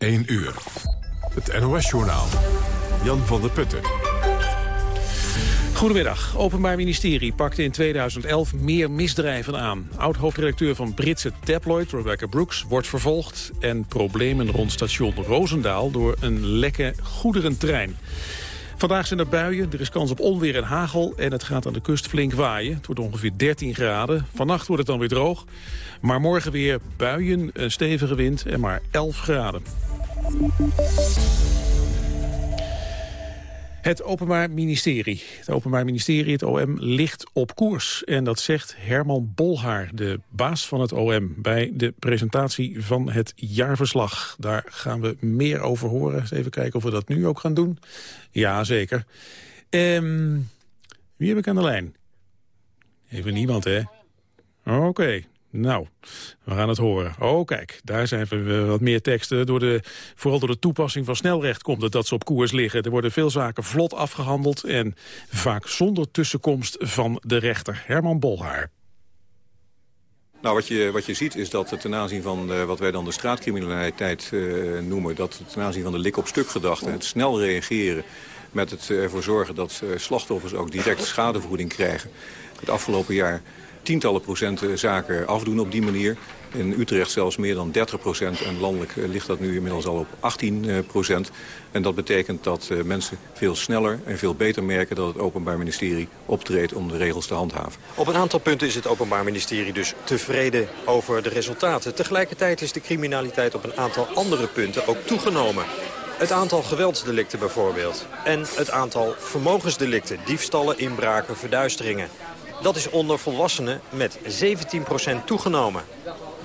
1 uur. Het NOS-journaal. Jan van der Putten. Goedemiddag. Openbaar Ministerie pakte in 2011 meer misdrijven aan. Oud-hoofdredacteur van Britse tabloid, Rebecca Brooks, wordt vervolgd... en problemen rond station Roosendaal door een lekke goederentrein. Vandaag zijn er buien, er is kans op onweer en hagel... en het gaat aan de kust flink waaien. Het wordt ongeveer 13 graden. Vannacht wordt het dan weer droog. Maar morgen weer buien, een stevige wind en maar 11 graden. Het Openbaar Ministerie. Het Openbaar Ministerie, het OM, ligt op koers. En dat zegt Herman Bolhaar, de baas van het OM... bij de presentatie van het jaarverslag. Daar gaan we meer over horen. Even kijken of we dat nu ook gaan doen. Ja, zeker. Um, wie heb ik aan de lijn? Even niemand, hè? Oké, nou, we gaan het horen. Oh, kijk, daar zijn we wat meer teksten. Door de, vooral door de toepassing van snelrecht komt het dat ze op koers liggen. Er worden veel zaken vlot afgehandeld... en vaak zonder tussenkomst van de rechter. Herman Bolhaar. Nou, wat je, wat je ziet is dat ten aanzien van uh, wat wij dan de straatcriminaliteit uh, noemen... dat ten aanzien van de lik-op-stuk gedachte, het snel reageren... met het ervoor zorgen dat slachtoffers ook direct schadevergoeding krijgen. Het afgelopen jaar tientallen procenten zaken afdoen op die manier. In Utrecht zelfs meer dan 30 procent. En landelijk eh, ligt dat nu inmiddels al op 18 eh, procent. En dat betekent dat eh, mensen veel sneller en veel beter merken... dat het Openbaar Ministerie optreedt om de regels te handhaven. Op een aantal punten is het Openbaar Ministerie dus tevreden over de resultaten. Tegelijkertijd is de criminaliteit op een aantal andere punten ook toegenomen. Het aantal geweldsdelicten bijvoorbeeld. En het aantal vermogensdelicten, diefstallen, inbraken, verduisteringen. Dat is onder volwassenen met 17% toegenomen.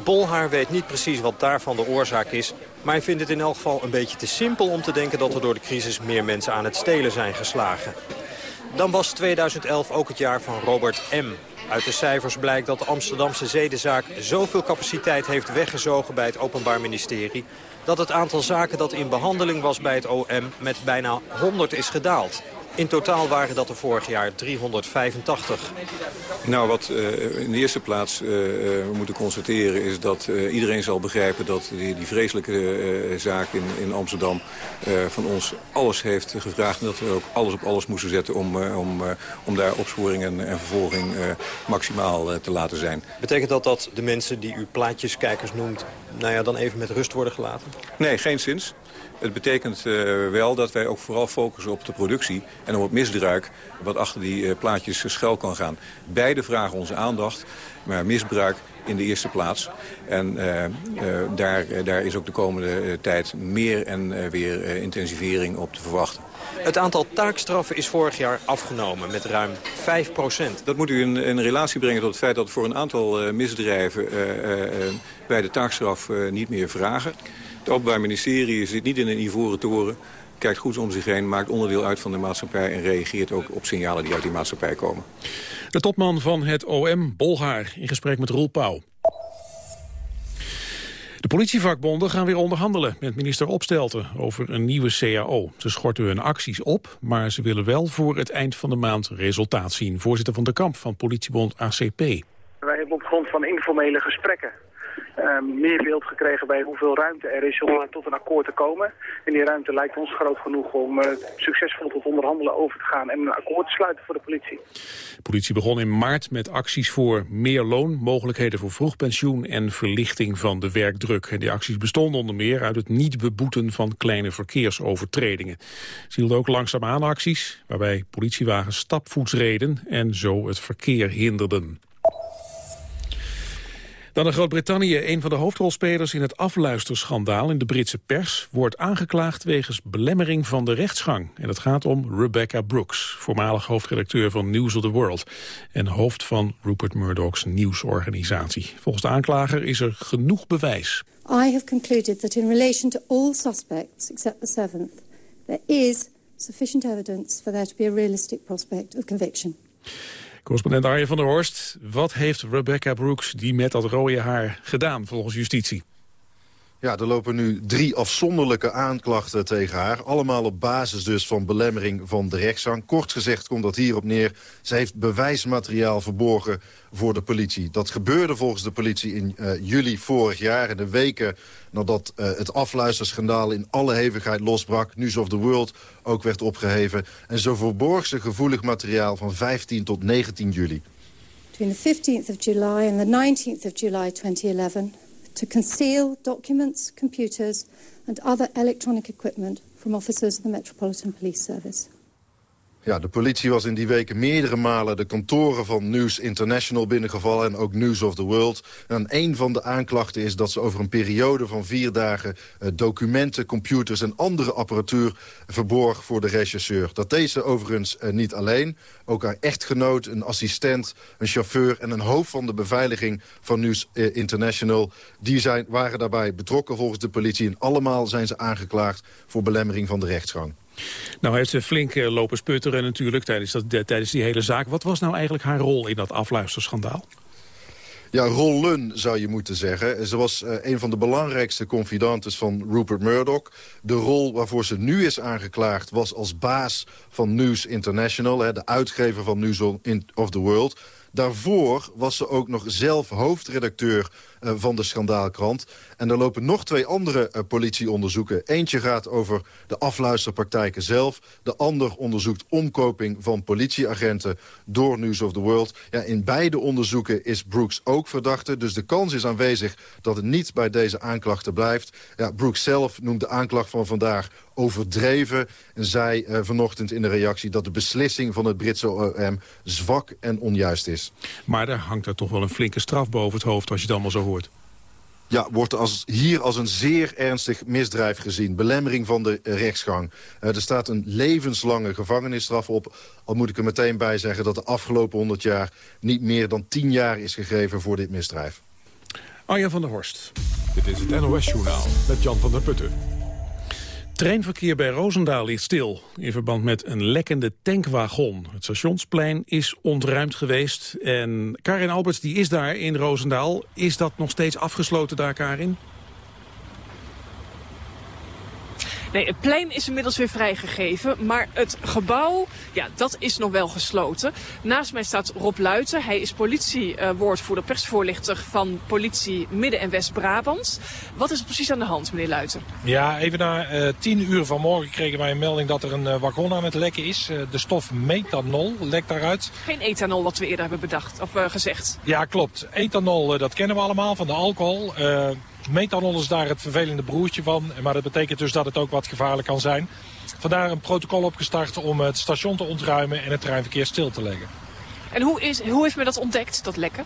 Bolhaar weet niet precies wat daarvan de oorzaak is... maar hij vindt het in elk geval een beetje te simpel om te denken... dat er door de crisis meer mensen aan het stelen zijn geslagen. Dan was 2011 ook het jaar van Robert M. Uit de cijfers blijkt dat de Amsterdamse zedenzaak zoveel capaciteit heeft weggezogen bij het Openbaar Ministerie... dat het aantal zaken dat in behandeling was bij het OM met bijna 100 is gedaald. In totaal waren dat er vorig jaar 385. Nou, wat uh, in de eerste plaats uh, we moeten constateren... is dat uh, iedereen zal begrijpen dat die, die vreselijke zaak in, in Amsterdam... van ons alles heeft gevraagd en dat we ook alles op alles moesten zetten... om, om, om daar opsporing en, en vervolging maximaal te laten zijn. Betekent dat dat de mensen die u plaatjeskijkers noemt... nou ja, dan even met rust worden gelaten? Nee, geen zins. Het betekent uh, wel dat wij ook vooral focussen op de productie en op het misbruik wat achter die uh, plaatjes schuil kan gaan. Beide vragen onze aandacht, maar misbruik in de eerste plaats. En uh, daar, daar is ook de komende tijd meer en weer intensivering op te verwachten. Het aantal taakstraffen is vorig jaar afgenomen met ruim 5% Dat moet u in, in, relatie brengen tot het feit dat voor een aantal misdrijven wij de taakstraf niet meer vragen. Het Openbaar Ministerie zit niet in een ivoren toren kijkt goed om zich heen, maakt onderdeel uit van de maatschappij... en reageert ook op signalen die uit die maatschappij komen. De topman van het OM, Bolhaar, in gesprek met Roel Pauw. De politievakbonden gaan weer onderhandelen met minister Opstelten over een nieuwe CAO. Ze schorten hun acties op, maar ze willen wel voor het eind van de maand resultaat zien. Voorzitter van de kamp van politiebond ACP. Wij hebben op grond van informele gesprekken meer beeld gekregen bij hoeveel ruimte er is om tot een akkoord te komen. En die ruimte lijkt ons groot genoeg om uh, succesvol tot onderhandelen over te gaan en een akkoord te sluiten voor de politie. De politie begon in maart met acties voor meer loon, mogelijkheden voor vroegpensioen en verlichting van de werkdruk. En die acties bestonden onder meer uit het niet beboeten van kleine verkeersovertredingen. Ze hielden ook langzaamaan acties waarbij politiewagens stapvoets reden en zo het verkeer hinderden. Dan in Groot-Brittannië. Een van de hoofdrolspelers in het afluisterschandaal in de Britse pers... wordt aangeklaagd wegens belemmering van de rechtsgang. En het gaat om Rebecca Brooks, voormalig hoofdredacteur van News of the World... en hoofd van Rupert Murdoch's nieuwsorganisatie. Volgens de aanklager is er genoeg bewijs. I have concluded that in relation to all suspects except the seventh... there is sufficient evidence for there to be a realistic prospect of conviction. Correspondent Arjen van der Horst, wat heeft Rebecca Brooks, die met dat rode haar, gedaan volgens justitie? Ja, er lopen nu drie afzonderlijke aanklachten tegen haar. Allemaal op basis dus van belemmering van de rechtsgang. Kort gezegd komt dat hierop neer. Ze heeft bewijsmateriaal verborgen voor de politie. Dat gebeurde volgens de politie in uh, juli vorig jaar. In de weken nadat uh, het afluisterschandaal in alle hevigheid losbrak. News of the World ook werd opgeheven. En zo verborg ze gevoelig materiaal van 15 tot 19 juli. Between the 15th of July and the 19th of July 2011 to conceal documents, computers and other electronic equipment from officers of the Metropolitan Police Service. Ja, de politie was in die weken meerdere malen de kantoren van News International binnengevallen... en ook News of the World. En een van de aanklachten is dat ze over een periode van vier dagen... Eh, documenten, computers en andere apparatuur verborg voor de rechercheur. Dat deed ze overigens eh, niet alleen. Ook haar echtgenoot, een assistent, een chauffeur... en een hoofd van de beveiliging van News eh, International... die zijn, waren daarbij betrokken volgens de politie. En allemaal zijn ze aangeklaagd voor belemmering van de rechtsgang. Nou heeft ze flink eh, lopen sputteren natuurlijk tijdens, dat, tijdens die hele zaak. Wat was nou eigenlijk haar rol in dat afluisterschandaal? Ja, rollen zou je moeten zeggen. Ze was uh, een van de belangrijkste confidantes van Rupert Murdoch. De rol waarvoor ze nu is aangeklaagd was als baas van News International... Hè, de uitgever van News of the World. Daarvoor was ze ook nog zelf hoofdredacteur van de schandaalkrant. En er lopen nog twee andere uh, politieonderzoeken. Eentje gaat over de afluisterpraktijken zelf. De ander onderzoekt omkoping van politieagenten door News of the World. Ja, in beide onderzoeken is Brooks ook verdachte. Dus de kans is aanwezig dat het niet bij deze aanklachten blijft. Ja, Brooks zelf noemt de aanklacht van vandaag overdreven. En zei uh, vanochtend in de reactie dat de beslissing van het Britse OM zwak en onjuist is. Maar er hangt er toch wel een flinke straf boven het hoofd als je het allemaal zo hoort. Ja, wordt als, hier als een zeer ernstig misdrijf gezien. Belemmering van de rechtsgang. Uh, er staat een levenslange gevangenisstraf op. Al moet ik er meteen bij zeggen dat de afgelopen 100 jaar... niet meer dan 10 jaar is gegeven voor dit misdrijf. Arjan van der Horst. Dit is het NOS-journaal met Jan van der Putten. Treinverkeer bij Roosendaal ligt stil in verband met een lekkende tankwagon. Het stationsplein is ontruimd geweest en Karin Alberts die is daar in Roosendaal. Is dat nog steeds afgesloten daar, Karin? Nee, het plein is inmiddels weer vrijgegeven, maar het gebouw, ja, dat is nog wel gesloten. Naast mij staat Rob Luiten. Hij is politiewoordvoerder, uh, persvoorlichter van politie Midden- en West-Brabant. Wat is er precies aan de hand, meneer Luiten? Ja, even na uh, tien uur vanmorgen kregen wij een melding dat er een uh, wagon aan het lekken is. de stof methanol lekt daaruit. Geen ethanol, wat we eerder hebben bedacht, of gezegd. Ja, klopt. Ethanol, dat kennen we allemaal van de alcohol. Methanol is daar het vervelende broertje van. Maar dat betekent dus dat het ook wat gevaarlijk kan zijn. Vandaar een protocol opgestart om het station te ontruimen en het treinverkeer stil te leggen. En hoe, is, hoe heeft men dat ontdekt, dat lekken?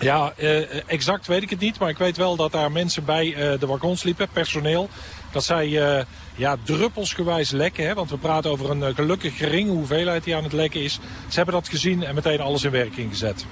Ja, eh, exact weet ik het niet. Maar ik weet wel dat daar mensen bij uh, de wagons liepen, personeel. Dat zij uh, ja, druppelsgewijs lekken. Hè, want we praten over een gelukkig geringe hoeveelheid die aan het lekken is. Ze hebben dat gezien en meteen alles in werking gezet.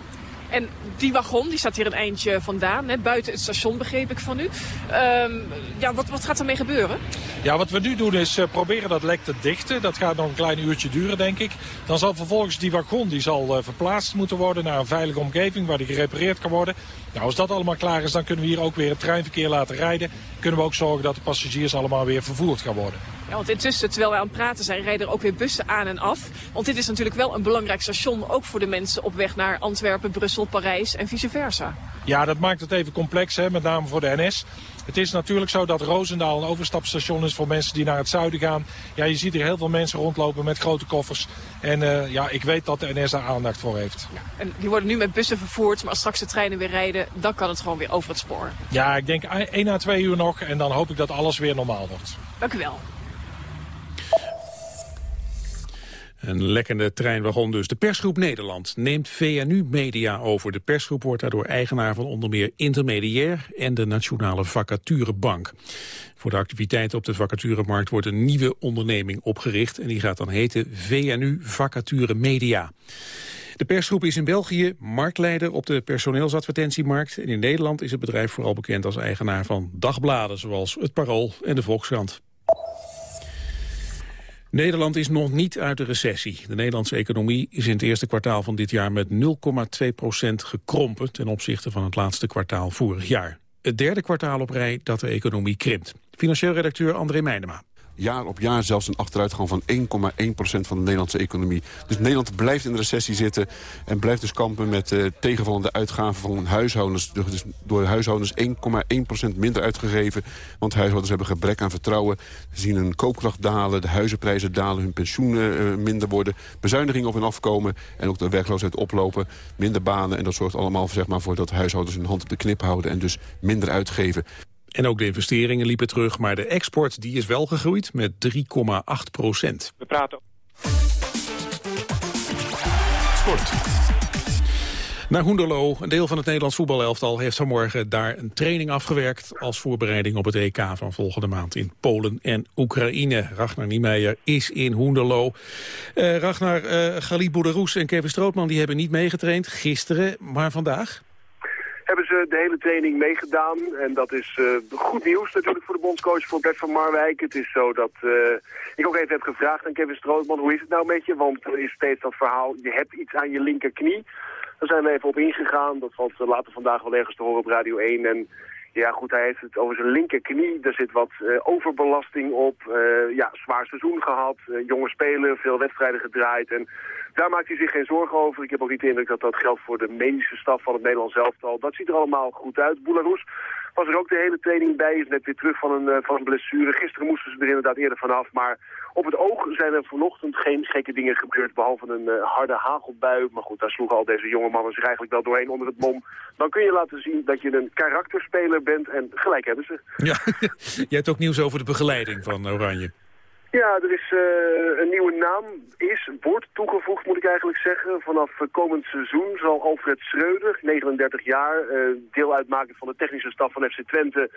En die wagon, die staat hier een eindje vandaan, hè, buiten het station begreep ik van u. Um, ja, wat, wat gaat ermee gebeuren? Ja, wat we nu doen is uh, proberen dat lek te dichten. Dat gaat nog een klein uurtje duren, denk ik. Dan zal vervolgens die wagon die zal uh, verplaatst moeten worden naar een veilige omgeving waar die gerepareerd kan worden. Nou, als dat allemaal klaar is, dan kunnen we hier ook weer het treinverkeer laten rijden. Kunnen we ook zorgen dat de passagiers allemaal weer vervoerd gaan worden. Ja, want intussen, terwijl wij aan het praten zijn, rijden er ook weer bussen aan en af. Want dit is natuurlijk wel een belangrijk station, ook voor de mensen op weg naar Antwerpen, Brussel, Parijs en vice versa. Ja, dat maakt het even complex, hè, met name voor de NS. Het is natuurlijk zo dat Roosendaal een overstapstation is voor mensen die naar het zuiden gaan. Ja, je ziet hier heel veel mensen rondlopen met grote koffers. En uh, ja, ik weet dat de NS daar aandacht voor heeft. Ja, en die worden nu met bussen vervoerd, maar als straks de treinen weer rijden, dan kan het gewoon weer over het spoor. Ja, ik denk 1 à 2 uur nog en dan hoop ik dat alles weer normaal wordt. Dank u wel. Een lekkende treinwagon dus. De persgroep Nederland neemt VNU Media over. De persgroep wordt daardoor eigenaar van onder meer Intermediair en de Nationale Vacaturebank. Voor de activiteiten op de vacaturemarkt wordt een nieuwe onderneming opgericht en die gaat dan heten VNU Vacature Media. De persgroep is in België marktleider op de personeelsadvertentiemarkt. En in Nederland is het bedrijf vooral bekend als eigenaar van dagbladen zoals Het Parool en de Volkskrant. Nederland is nog niet uit de recessie. De Nederlandse economie is in het eerste kwartaal van dit jaar met 0,2 procent gekrompen ten opzichte van het laatste kwartaal vorig jaar. het derde kwartaal op rij dat de economie krimpt. Financieel redacteur André Meijnema jaar op jaar zelfs een achteruitgang van 1,1% van de Nederlandse economie. Dus Nederland blijft in de recessie zitten en blijft dus kampen met uh, tegenvallende uitgaven van huishoudens. Dus door huishoudens 1,1% minder uitgegeven, want huishoudens hebben gebrek aan vertrouwen. Ze zien hun koopkracht dalen, de huizenprijzen dalen, hun pensioenen uh, minder worden, bezuinigingen op hun afkomen en ook de werkloosheid oplopen, minder banen. En dat zorgt allemaal zeg maar, voor dat huishoudens hun hand op de knip houden en dus minder uitgeven. En ook de investeringen liepen terug, maar de export die is wel gegroeid met 3,8 procent. We praten... Sport. Naar Hoenderlo, een deel van het Nederlands voetbalelftal... heeft vanmorgen daar een training afgewerkt... als voorbereiding op het EK van volgende maand in Polen en Oekraïne. Ragnar Niemeyer is in Hoenderlo. Uh, Ragnar, uh, Galip Boederoes en Kevin Strootman die hebben niet meegetraind gisteren, maar vandaag hebben ze de hele training meegedaan. En dat is uh, goed nieuws natuurlijk voor de bondscoach, voor Bert van Marwijk. Het is zo dat uh, ik ook even heb gevraagd aan Kevin Strootman, hoe is het nou met je? Want er is steeds dat verhaal, je hebt iets aan je linkerknie. Daar zijn we even op ingegaan. Dat valt later vandaag wel ergens te horen op Radio 1. En ja, goed, hij heeft het over zijn linkerknie. Er zit wat overbelasting op. Ja, zwaar seizoen gehad. Jonge speler, veel wedstrijden gedraaid. En daar maakt hij zich geen zorgen over. Ik heb ook niet de indruk dat dat geldt voor de medische staf van het Nederlands elftal. Dat ziet er allemaal goed uit. Boularoes was er ook de hele training bij. Is net weer terug van een, van een blessure. Gisteren moesten ze er inderdaad eerder vanaf. Maar op het oog zijn er vanochtend geen gekke dingen gebeurd. Behalve een uh, harde hagelbui. Maar goed, daar sloegen al deze jonge mannen zich eigenlijk wel doorheen onder het mom. Dan kun je laten zien dat je een karakterspeler bent. En gelijk hebben ze. Ja, jij hebt ook nieuws over de begeleiding van Oranje. Ja, er is uh, een nieuwe naam, is, wordt toegevoegd moet ik eigenlijk zeggen. Vanaf uh, komend seizoen zal Alfred Schreuder, 39 jaar, uh, deel uitmaken van de technische staf van FC Twente,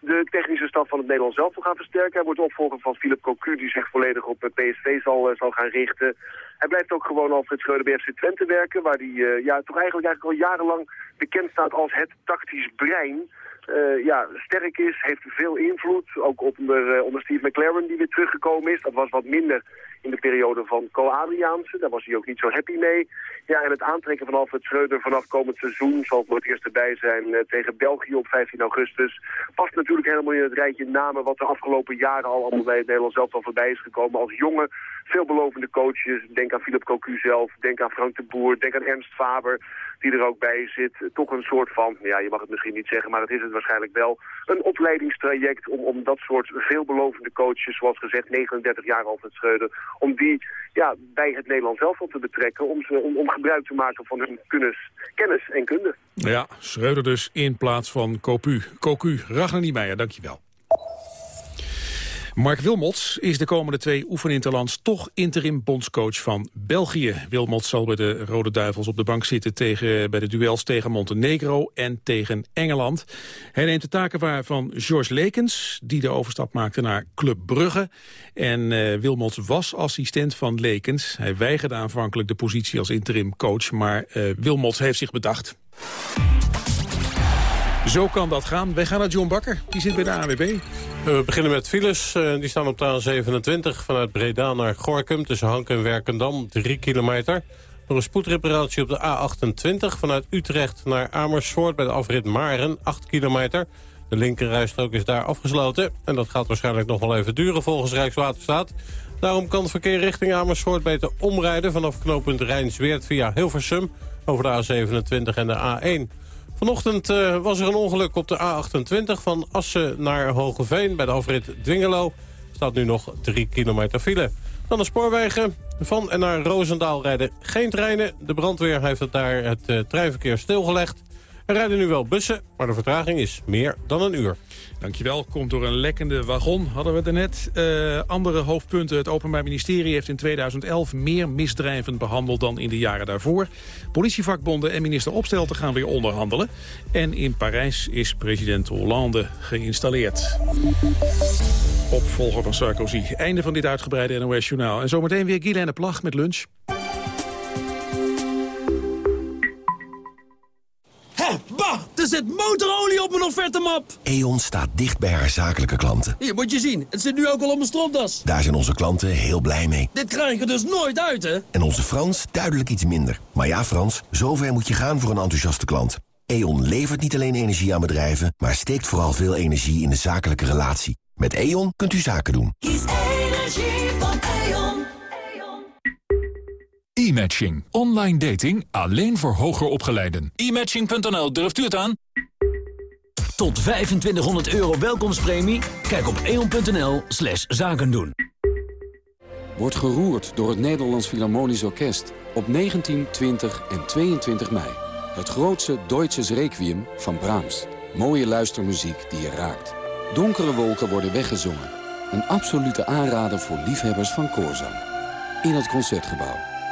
de technische staf van het Nederlands zelf gaan versterken. Hij wordt opvolger van Philip Cocu, die zich volledig op PSV zal, zal gaan richten. Hij blijft ook gewoon Alfred Schreuder bij FC Twente werken, waar hij ja, toch eigenlijk, eigenlijk al jarenlang bekend staat als het tactisch brein... Uh, ja, sterk is, heeft veel invloed. Ook onder, uh, onder Steve McLaren die weer teruggekomen is. Dat was wat minder in de periode van Co Adriaanse. Daar was hij ook niet zo happy mee. Ja, en het aantrekken van Alfred Schreuder vanaf komend seizoen zal voor het eerst erbij zijn uh, tegen België op 15 augustus. Past natuurlijk helemaal in het rijtje namen wat de afgelopen jaren al allemaal bij het Nederlands zelf al voorbij is gekomen. Als jonge, veelbelovende coaches. Denk aan Philip Cocu zelf, denk aan Frank de Boer, denk aan Ernst Faber die er ook bij zit. Toch een soort van, ja, je mag het misschien niet zeggen, maar dat is het waarschijnlijk wel. Een opleidingstraject om, om dat soort veelbelovende coaches, zoals gezegd 39 jaar Alfred Schreuder, om die ja, bij het Nederlands elftal te betrekken, om, ze, om, om gebruik te maken van hun kennis, kennis en kunde. Ja, Schreuder dus in plaats van Copu. Cocu, Ragnar Niemeyer, dankjewel. Mark Wilmots is de komende twee oefeninterlands toch interim bondscoach van België. Wilmots zal bij de Rode Duivels op de bank zitten tegen, bij de duels tegen Montenegro en tegen Engeland. Hij neemt de taken waar van George Lekens, die de overstap maakte naar Club Brugge. En uh, Wilmots was assistent van Lekens. Hij weigerde aanvankelijk de positie als interim coach, maar uh, Wilmots heeft zich bedacht. Zo kan dat gaan. Wij gaan naar John Bakker. Die zit bij de AWB. We beginnen met files. Eh, die staan op de A27 vanuit Breda naar Gorkum... tussen Hank en Werkendam, 3 kilometer. Door een spoedreparatie op de A28 vanuit Utrecht naar Amersfoort... bij de afrit Maren, 8 kilometer. De linkerrijstrook is daar afgesloten. En dat gaat waarschijnlijk nog wel even duren volgens Rijkswaterstaat. Daarom kan het verkeer richting Amersfoort beter omrijden... vanaf knooppunt Rijnsweert via Hilversum over de A27 en de A1... Vanochtend uh, was er een ongeluk op de A28 van Assen naar Hogeveen... bij de afrit Dwingelo. staat nu nog 3 kilometer file. Dan de spoorwegen. Van en naar Roosendaal rijden geen treinen. De brandweer heeft het daar het uh, treinverkeer stilgelegd. Er rijden nu wel bussen, maar de vertraging is meer dan een uur. Dankjewel. Komt door een lekkende wagon, hadden we het net. Uh, andere hoofdpunten. Het Openbaar Ministerie heeft in 2011 meer misdrijven behandeld dan in de jaren daarvoor. Politievakbonden en minister Opstelten gaan weer onderhandelen. En in Parijs is president Hollande geïnstalleerd. Opvolger van Sarkozy. Einde van dit uitgebreide NOS-journaal. En zometeen weer Guylaine Plag met lunch. Hé, bah! Er zit motorolie op mijn offertemap! E.ON staat dicht bij haar zakelijke klanten. Hier, moet je zien. Het zit nu ook al op mijn stropdas. Daar zijn onze klanten heel blij mee. Dit krijg je dus nooit uit, hè? En onze Frans duidelijk iets minder. Maar ja, Frans, zover moet je gaan voor een enthousiaste klant. E.ON levert niet alleen energie aan bedrijven... maar steekt vooral veel energie in de zakelijke relatie. Met E.ON kunt u zaken doen. E-matching. Online dating alleen voor hoger opgeleiden. E-matching.nl, durft u het aan? Tot 2500 euro welkomstpremie? Kijk op eon.nl slash zaken doen. Wordt geroerd door het Nederlands Philharmonisch Orkest op 19, 20 en 22 mei. Het grootste Deutsches Requiem van Brahms. Mooie luistermuziek die je raakt. Donkere wolken worden weggezongen. Een absolute aanrader voor liefhebbers van koorzang. In het Concertgebouw.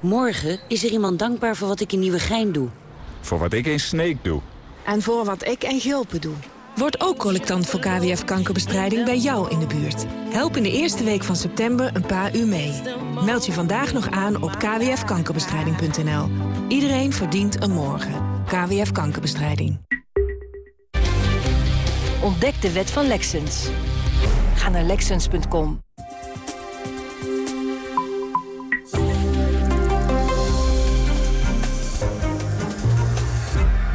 Morgen is er iemand dankbaar voor wat ik in Nieuwegein doe. Voor wat ik in Sneek doe. En voor wat ik in Gulpen doe. Word ook collectant voor KWF-kankerbestrijding bij jou in de buurt. Help in de eerste week van september een paar uur mee. Meld je vandaag nog aan op kwfkankerbestrijding.nl. Iedereen verdient een morgen. KWF Kankerbestrijding. Ontdek de wet van Lexens. Ga naar Lexens.com.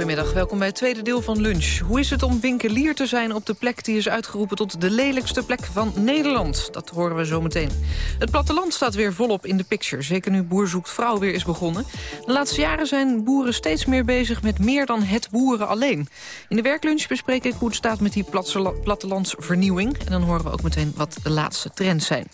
Goedemiddag, welkom bij het tweede deel van Lunch. Hoe is het om winkelier te zijn op de plek die is uitgeroepen... tot de lelijkste plek van Nederland? Dat horen we zo meteen. Het platteland staat weer volop in de picture. Zeker nu Boer zoekt vrouw weer is begonnen. De laatste jaren zijn boeren steeds meer bezig met meer dan het boeren alleen. In de werklunch bespreek ik hoe het staat met die plattelandsvernieuwing. En dan horen we ook meteen wat de laatste trends zijn.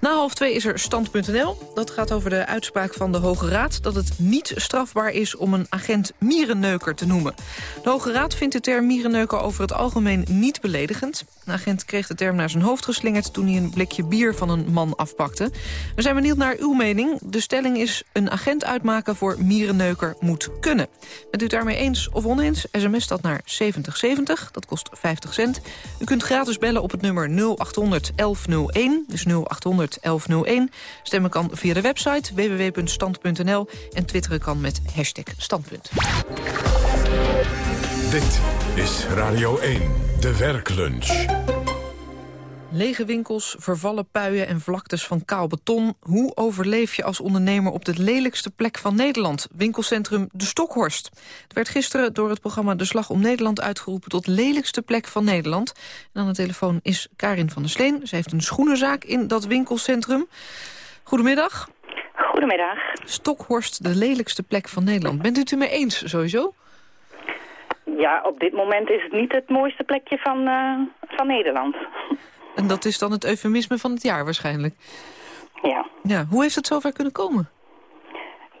Na half twee is er stand.nl. Dat gaat over de uitspraak van de Hoge Raad... dat het niet strafbaar is om een agent mierenneuker te noemen. De Hoge Raad vindt de term mierenneuker over het algemeen niet beledigend. Een agent kreeg de term naar zijn hoofd geslingerd... toen hij een blikje bier van een man afpakte. We zijn benieuwd naar uw mening. De stelling is een agent uitmaken voor mierenneuker moet kunnen. Bent u het daarmee eens of oneens? SMS dat naar 7070, dat kost 50 cent. U kunt gratis bellen op het nummer 0800 1101, dus 0800 1101. Stemmen kan via de website www.stand.nl en twitteren kan met hashtag standpunt. Dit is Radio 1, de werklunch. Lege winkels, vervallen puien en vlaktes van kaal beton. Hoe overleef je als ondernemer op de lelijkste plek van Nederland? Winkelcentrum De Stokhorst. Het werd gisteren door het programma De Slag om Nederland uitgeroepen... tot lelijkste plek van Nederland. En aan de telefoon is Karin van der Sleen. Ze heeft een schoenenzaak in dat winkelcentrum. Goedemiddag. Goedemiddag. Stokhorst, de lelijkste plek van Nederland. Bent u het ermee eens, sowieso? Ja, op dit moment is het niet het mooiste plekje van, eh, van Nederland. En dat is dan het eufemisme van het jaar waarschijnlijk. Ja. Ja, hoe heeft het zover kunnen komen?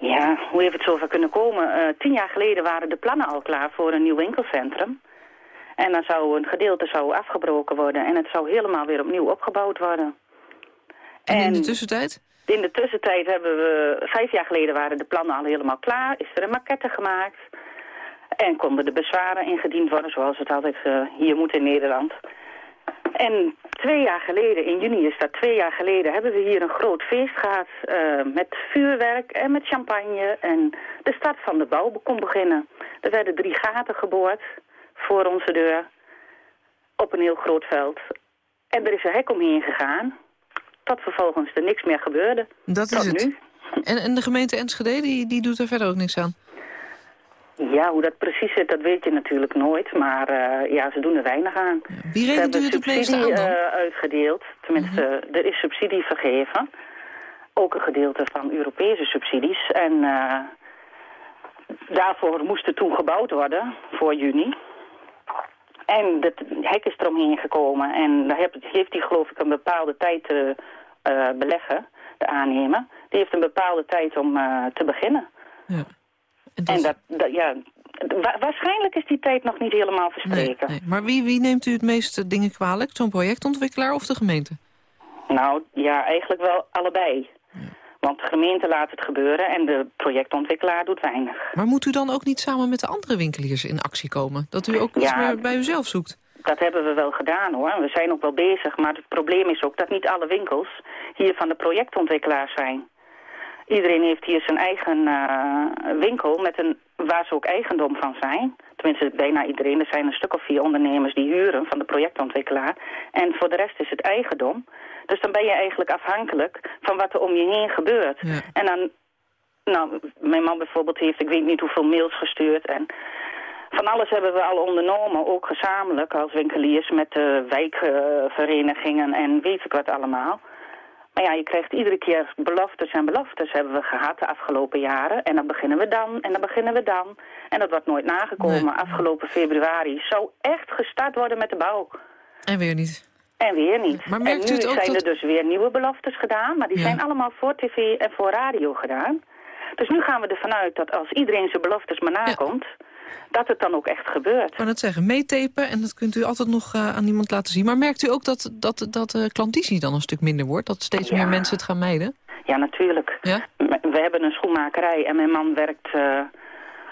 Ja, hoe heeft het zover kunnen komen? Eh, tien jaar geleden waren de plannen al klaar voor een nieuw winkelcentrum. En dan zou een gedeelte zou afgebroken worden en het zou helemaal weer opnieuw opgebouwd worden. En, in de tussentijd? In de tussentijd hebben we, vijf jaar geleden waren de plannen al helemaal klaar, is er een maquette gemaakt. En konden de bezwaren ingediend worden, zoals het altijd uh, hier moet in Nederland. En twee jaar geleden, in juni is dat twee jaar geleden, hebben we hier een groot feest gehad uh, met vuurwerk en met champagne. En de start van de bouw kon beginnen. Er werden drie gaten geboord voor onze deur op een heel groot veld. En er is een hek omheen gegaan, tot vervolgens er niks meer gebeurde. Dat is het. Nu. En, en de gemeente Enschede, die, die doet er verder ook niks aan? Ja, hoe dat precies zit, dat weet je natuurlijk nooit. Maar uh, ja, ze doen er weinig aan. Wie rekent u het meeste aan dan? Uh, uitgedeeld. Tenminste, mm -hmm. er is subsidie vergeven. Ook een gedeelte van Europese subsidies. En uh, daarvoor moest het toen gebouwd worden, voor juni. En het hek is eromheen gekomen. En daar heeft hij geloof ik een bepaalde tijd te beleggen, de aannemer. Die heeft een bepaalde tijd om te beginnen. Ja. En, dat... en dat, dat, ja, wa waarschijnlijk is die tijd nog niet helemaal verspreken. Nee, nee. Maar wie, wie neemt u het meeste dingen kwalijk? Zo'n projectontwikkelaar of de gemeente? Nou, ja, eigenlijk wel allebei. Want de gemeente laat het gebeuren en de projectontwikkelaar doet weinig. Maar moet u dan ook niet samen met de andere winkeliers in actie komen? Dat u ook iets Ja. meer bij uzelf zoekt? Dat hebben we wel gedaan hoor. We zijn ook wel bezig, maar het probleem is ook dat niet alle winkels hier van de projectontwikkelaar zijn. Iedereen heeft hier zijn eigen eh, winkel met een, waar ze ook eigendom van zijn. Tenminste, bijna iedereen. Er zijn een stuk of vier ondernemers die huren van de projectontwikkelaar. En voor de rest is het eigendom. Dus dan ben je eigenlijk afhankelijk van wat er om je heen gebeurt. En dan, nou, mijn man bijvoorbeeld heeft, ik weet niet hoeveel mails gestuurd. En van alles hebben we al ondernomen, ook gezamenlijk als winkeliers met de wijkverenigingen en weet ik wat allemaal. Maar ja, je krijgt iedere keer beloftes en beloftes hebben we gehad de afgelopen jaren. En dan beginnen we dan, en dan beginnen we dan. En dat wordt nooit nagekomen. Afgelopen februari zou echt gestart worden met de bouw. En weer niet. En weer niet. Maar en u nu het ook zijn er dus weer nieuwe beloftes gedaan. Maar die Ja. zijn allemaal voor tv en voor radio gedaan. Dus nu gaan we ervan uit dat als iedereen zijn beloftes maar nakomt... dat het dan ook echt gebeurt. Ik wou net zeggen, meetapen en dat kunt u altijd nog eh, aan iemand laten zien. Maar merkt u ook dat, dat, dat klandizie dan een stuk minder wordt? Dat steeds meer mensen het gaan mijden? Ja, natuurlijk. Ja? We hebben een schoenmakerij en mijn man werkt eh,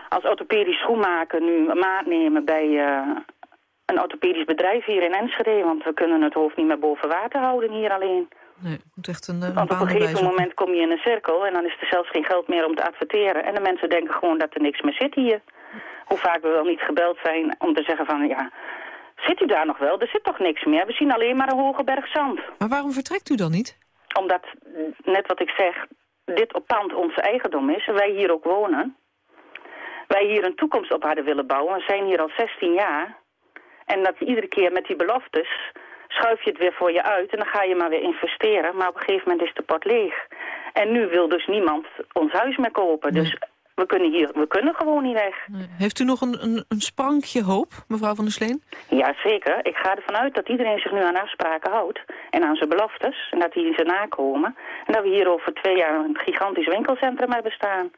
als orthopedisch schoenmaker nu maat nemen bij een orthopedisch bedrijf hier in Enschede. Want we kunnen het hoofd niet meer boven water houden hier alleen. Nee, het moet echt een, een Want op een gegeven moment kom je in een cirkel en dan is er zelfs geen geld meer om te adverteren. En de mensen denken gewoon dat er niks meer zit hier. Hoe vaak we wel niet gebeld zijn om te zeggen van ja, zit u daar nog wel? Er zit toch niks meer? We zien alleen maar een hoge berg zand. Maar waarom vertrekt u dan niet? Omdat, net wat ik zeg, dit op pand onze eigendom is en wij hier ook wonen. Wij hier een toekomst op hadden willen bouwen. We zijn hier al 16 jaar. En dat iedere keer met die beloftes schuif je het weer voor je uit en dan ga je maar weer investeren. Maar op een gegeven moment is de pot leeg. En nu wil dus niemand ons huis meer kopen. Dus we kunnen hier, we kunnen gewoon niet weg. Heeft u nog een, een, een sprankje hoop, mevrouw van der Sleen? Ja, zeker. Ik ga ervan uit dat iedereen zich nu aan afspraken houdt. En aan zijn beloftes. En dat die ze nakomen. En dat we hier over twee jaar een gigantisch winkelcentrum hebben staan.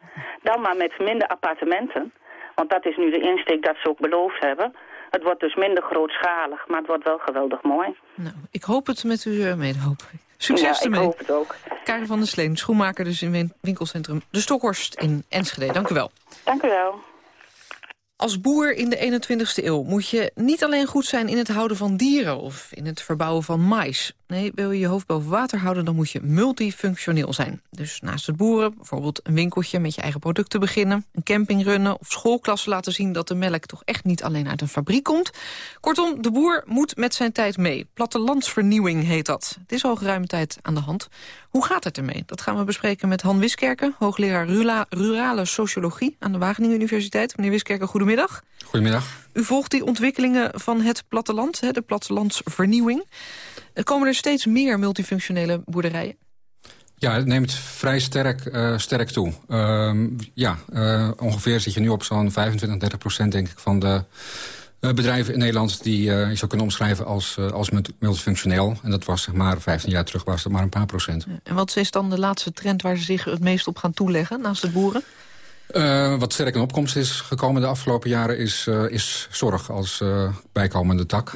Dan maar met minder appartementen. Want dat is nu de insteek dat ze ook beloofd hebben. Het wordt dus minder grootschalig, maar het wordt wel geweldig mooi. Nou, ik hoop het met u uh, mede, hoop ik. Succes ja, ik ermee. hoop het ook. Karin van der Sleen, schoenmaker dus in win- winkelcentrum De Stokhorst in Enschede. Dank u wel. Dank u wel. Als boer in de 21ste eeuw moet je niet alleen goed zijn in het houden van dieren... of in het verbouwen van mais. Nee, wil je je hoofd boven water houden, dan moet je multifunctioneel zijn. Dus naast het boeren, bijvoorbeeld een winkeltje met je eigen producten beginnen... een camping runnen of schoolklassen laten zien dat de melk toch echt niet alleen uit een fabriek komt. Kortom, de boer moet met zijn tijd mee. Plattelandsvernieuwing heet dat. Het is al geruime tijd aan de hand. Hoe gaat het ermee? Dat gaan we bespreken met Han Wiskerken, hoogleraar rurale sociologie aan de Wageningen Universiteit. Meneer Wiskerken, goedemiddag. Goedemiddag. U volgt die ontwikkelingen van het platteland, hè, de plattelandsvernieuwing. Er komen er steeds meer multifunctionele boerderijen. Ja, het neemt vrij sterk, uh, sterk toe. Uh, ja, uh, ongeveer zit je nu op zo'n 25, 30 procent denk ik van de uh, bedrijven in Nederland... die je zou kunnen omschrijven als, als multifunctioneel. En dat was zeg maar 15 jaar terug was dat maar een paar procent. En wat is dan de laatste trend waar ze zich het meest op gaan toeleggen naast de boeren? Uh, wat sterk in opkomst is gekomen de afgelopen jaren... is, uh, is zorg als uh, bijkomende tak.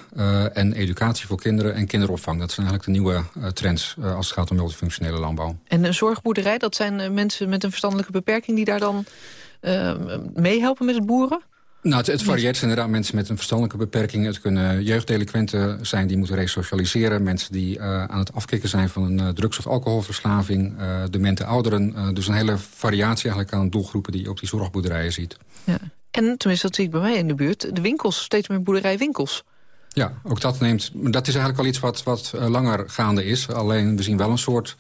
en educatie voor kinderen en kinderopvang. Dat zijn eigenlijk de nieuwe trends als het gaat om multifunctionele landbouw. En een zorgboerderij, dat zijn mensen met een verstandelijke beperking... die daar dan meehelpen met het boeren? Nou, het, het varieert inderdaad mensen met een verstandelijke beperking. Het kunnen jeugddelinquenten zijn die moeten resocialiseren. Mensen die uh, aan het afkicken zijn van een uh, drugs- of alcoholverslaving. Uh, demente ouderen. dus een hele variatie eigenlijk aan doelgroepen die je op die zorgboerderijen ziet. Ja. En tenminste, dat zie ik bij mij in de buurt. De winkels, steeds meer boerderijwinkels. Ja, ook dat neemt... Dat is eigenlijk al iets wat, wat langer gaande is. Alleen we zien wel een soort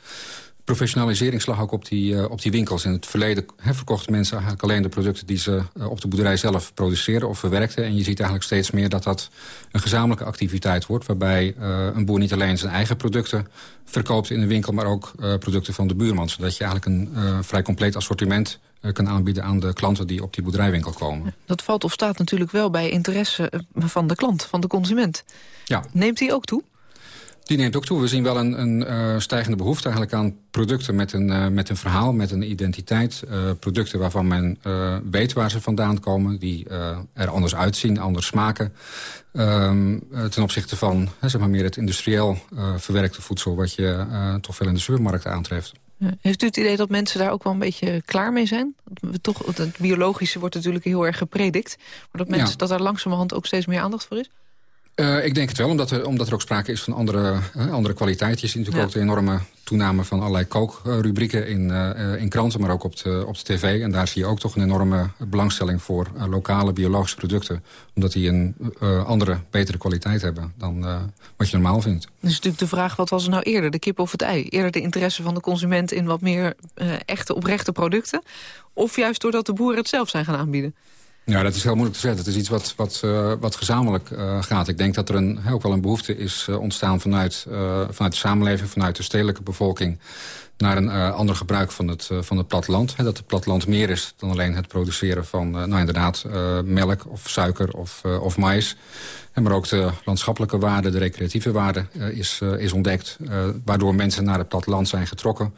professionaliseringsslag ook op die, uh, op die winkels. In het verleden he, verkochten mensen eigenlijk alleen de producten... die ze uh, op de boerderij zelf produceren of verwerkten. En je ziet eigenlijk steeds meer dat dat een gezamenlijke activiteit wordt... waarbij uh, een boer niet alleen zijn eigen producten verkoopt in de winkel... maar ook producten van de buurman. Zodat je eigenlijk een vrij compleet assortiment kan aanbieden aan de klanten die op die boerderijwinkel komen. Dat valt of staat natuurlijk wel bij interesse van de klant, van de consument. Ja. Neemt die ook toe? Die neemt ook toe. We zien wel een, een uh, stijgende behoefte eigenlijk aan producten met een, uh, met een verhaal, met een identiteit. Uh, producten waarvan men weet waar ze vandaan komen, die er anders uitzien, anders smaken. Ehm, ten opzichte van zeg maar meer het industrieel verwerkte voedsel... wat je toch veel in de supermarkt aantreft. Heeft u het idee dat mensen daar ook wel een beetje klaar mee zijn? We toch, het biologische wordt natuurlijk heel erg gepredikt. Maar dat, mensen, ja. dat daar langzamerhand ook steeds meer aandacht voor is? Uh, ik denk het wel, omdat er, omdat er ook sprake is van andere, uh, andere kwaliteit. Je ziet natuurlijk ja. ook de enorme toename van allerlei kookrubrieken in, uh, in kranten... maar ook op de, op de tv. En daar zie je ook toch een enorme belangstelling voor lokale biologische producten. Omdat die een andere, betere kwaliteit hebben dan wat je normaal vindt. Dus natuurlijk de vraag, wat was er nou eerder, de kip of het ei? Eerder de interesse van de consument in wat meer echte, oprechte producten? Of juist doordat de boeren het zelf zijn gaan aanbieden? Ja, dat is heel moeilijk te zeggen. Het is iets wat, wat, uh, wat gezamenlijk uh, gaat. Ik denk dat er een, ook wel een behoefte is uh, ontstaan vanuit, vanuit de samenleving... vanuit de stedelijke bevolking naar een ander gebruik van het, van het platteland. dat het platteland meer is dan alleen het produceren van nou inderdaad, melk of suiker of, of mais. En maar ook de landschappelijke waarde, de recreatieve waarde is, is ontdekt. waardoor mensen naar het platteland zijn getrokken.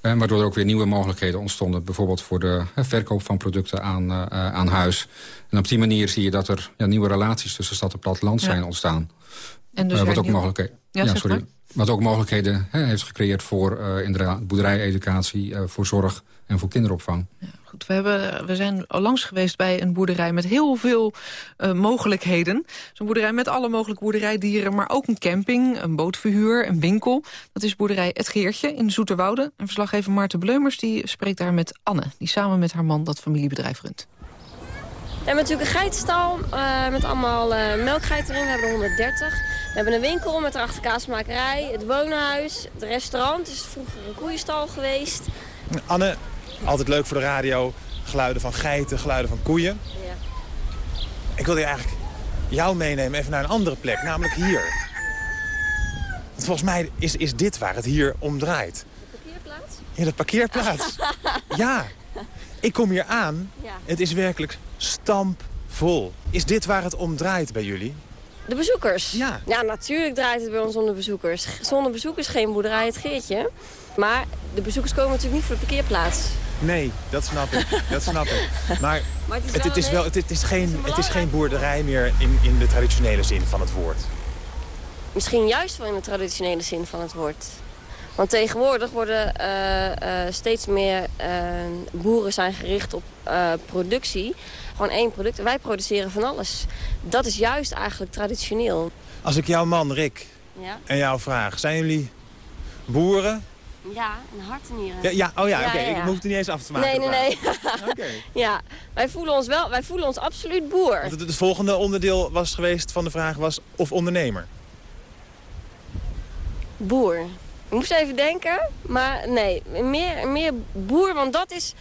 En waardoor er ook weer nieuwe mogelijkheden ontstonden. Bijvoorbeeld voor de verkoop van producten aan, aan huis. En op die manier zie je dat er ja, nieuwe relaties tussen stad en platteland zijn ontstaan. En dus wat, ook mogelijkheden, ja, ja, sorry, wat ook mogelijkheden hè, heeft gecreëerd voor uh, inderdaad boerderijeducatie, voor zorg en voor kinderopvang. Ja, goed, we, hebben, we zijn al langs geweest bij een boerderij met heel veel uh, mogelijkheden. Zo'n boerderij met alle mogelijke boerderijdieren, maar ook een camping, een bootverhuur, een winkel. Dat is boerderij Het Geertje in Zoeterwoude. En verslaggever Maarten Bleumers die spreekt daar met Anne, die samen met haar man dat familiebedrijf runt. We hebben natuurlijk een geitenstal uh, met allemaal uh, melkgeiten erin. We hebben er 130. We hebben een winkel met erachter kaasmakerij, het woonhuis, het restaurant. Het is vroeger een koeienstal geweest. Anne, altijd leuk voor de radio. Geluiden van geiten, geluiden van koeien. Ja. Ik wilde eigenlijk jou meenemen even naar een andere plek, namelijk hier. Want volgens mij is, is dit waar het hier om draait. De parkeerplaats? Ja, de parkeerplaats. ja. Ik kom hier aan. Ja. Het is werkelijk stampvol. Is dit waar het om draait bij jullie? De bezoekers? Ja. Ja, natuurlijk draait het bij ons om de bezoekers. Zonder bezoekers geen boerderij het Geertje. Maar de bezoekers komen natuurlijk niet voor de parkeerplaats. Nee, dat snap ik. Dat snap ik. Maar, Maar het is het, wel het is een- wel, het, het is geen, het is geen boerderij meer in, in de traditionele zin van het woord. Misschien juist wel in de traditionele zin van het woord. Want tegenwoordig worden eh, eh, steeds meer eh, boeren zijn gericht op productie. Gewoon één product. Wij produceren van alles. Dat is juist eigenlijk traditioneel. Als ik jouw man Rick Ja, en jou vraag, zijn jullie boeren? ja een hart en nieren. Ja, ja oh ja, oké. Ik hoef het niet eens af te maken. Nee, nee, nee. Oké. ja, wij voelen ons wel, wij voelen ons absoluut boer. Want het, het volgende onderdeel was geweest van de vraag was of ondernemer. Boer. Ik moest even denken, maar nee, meer, meer boer, want dat is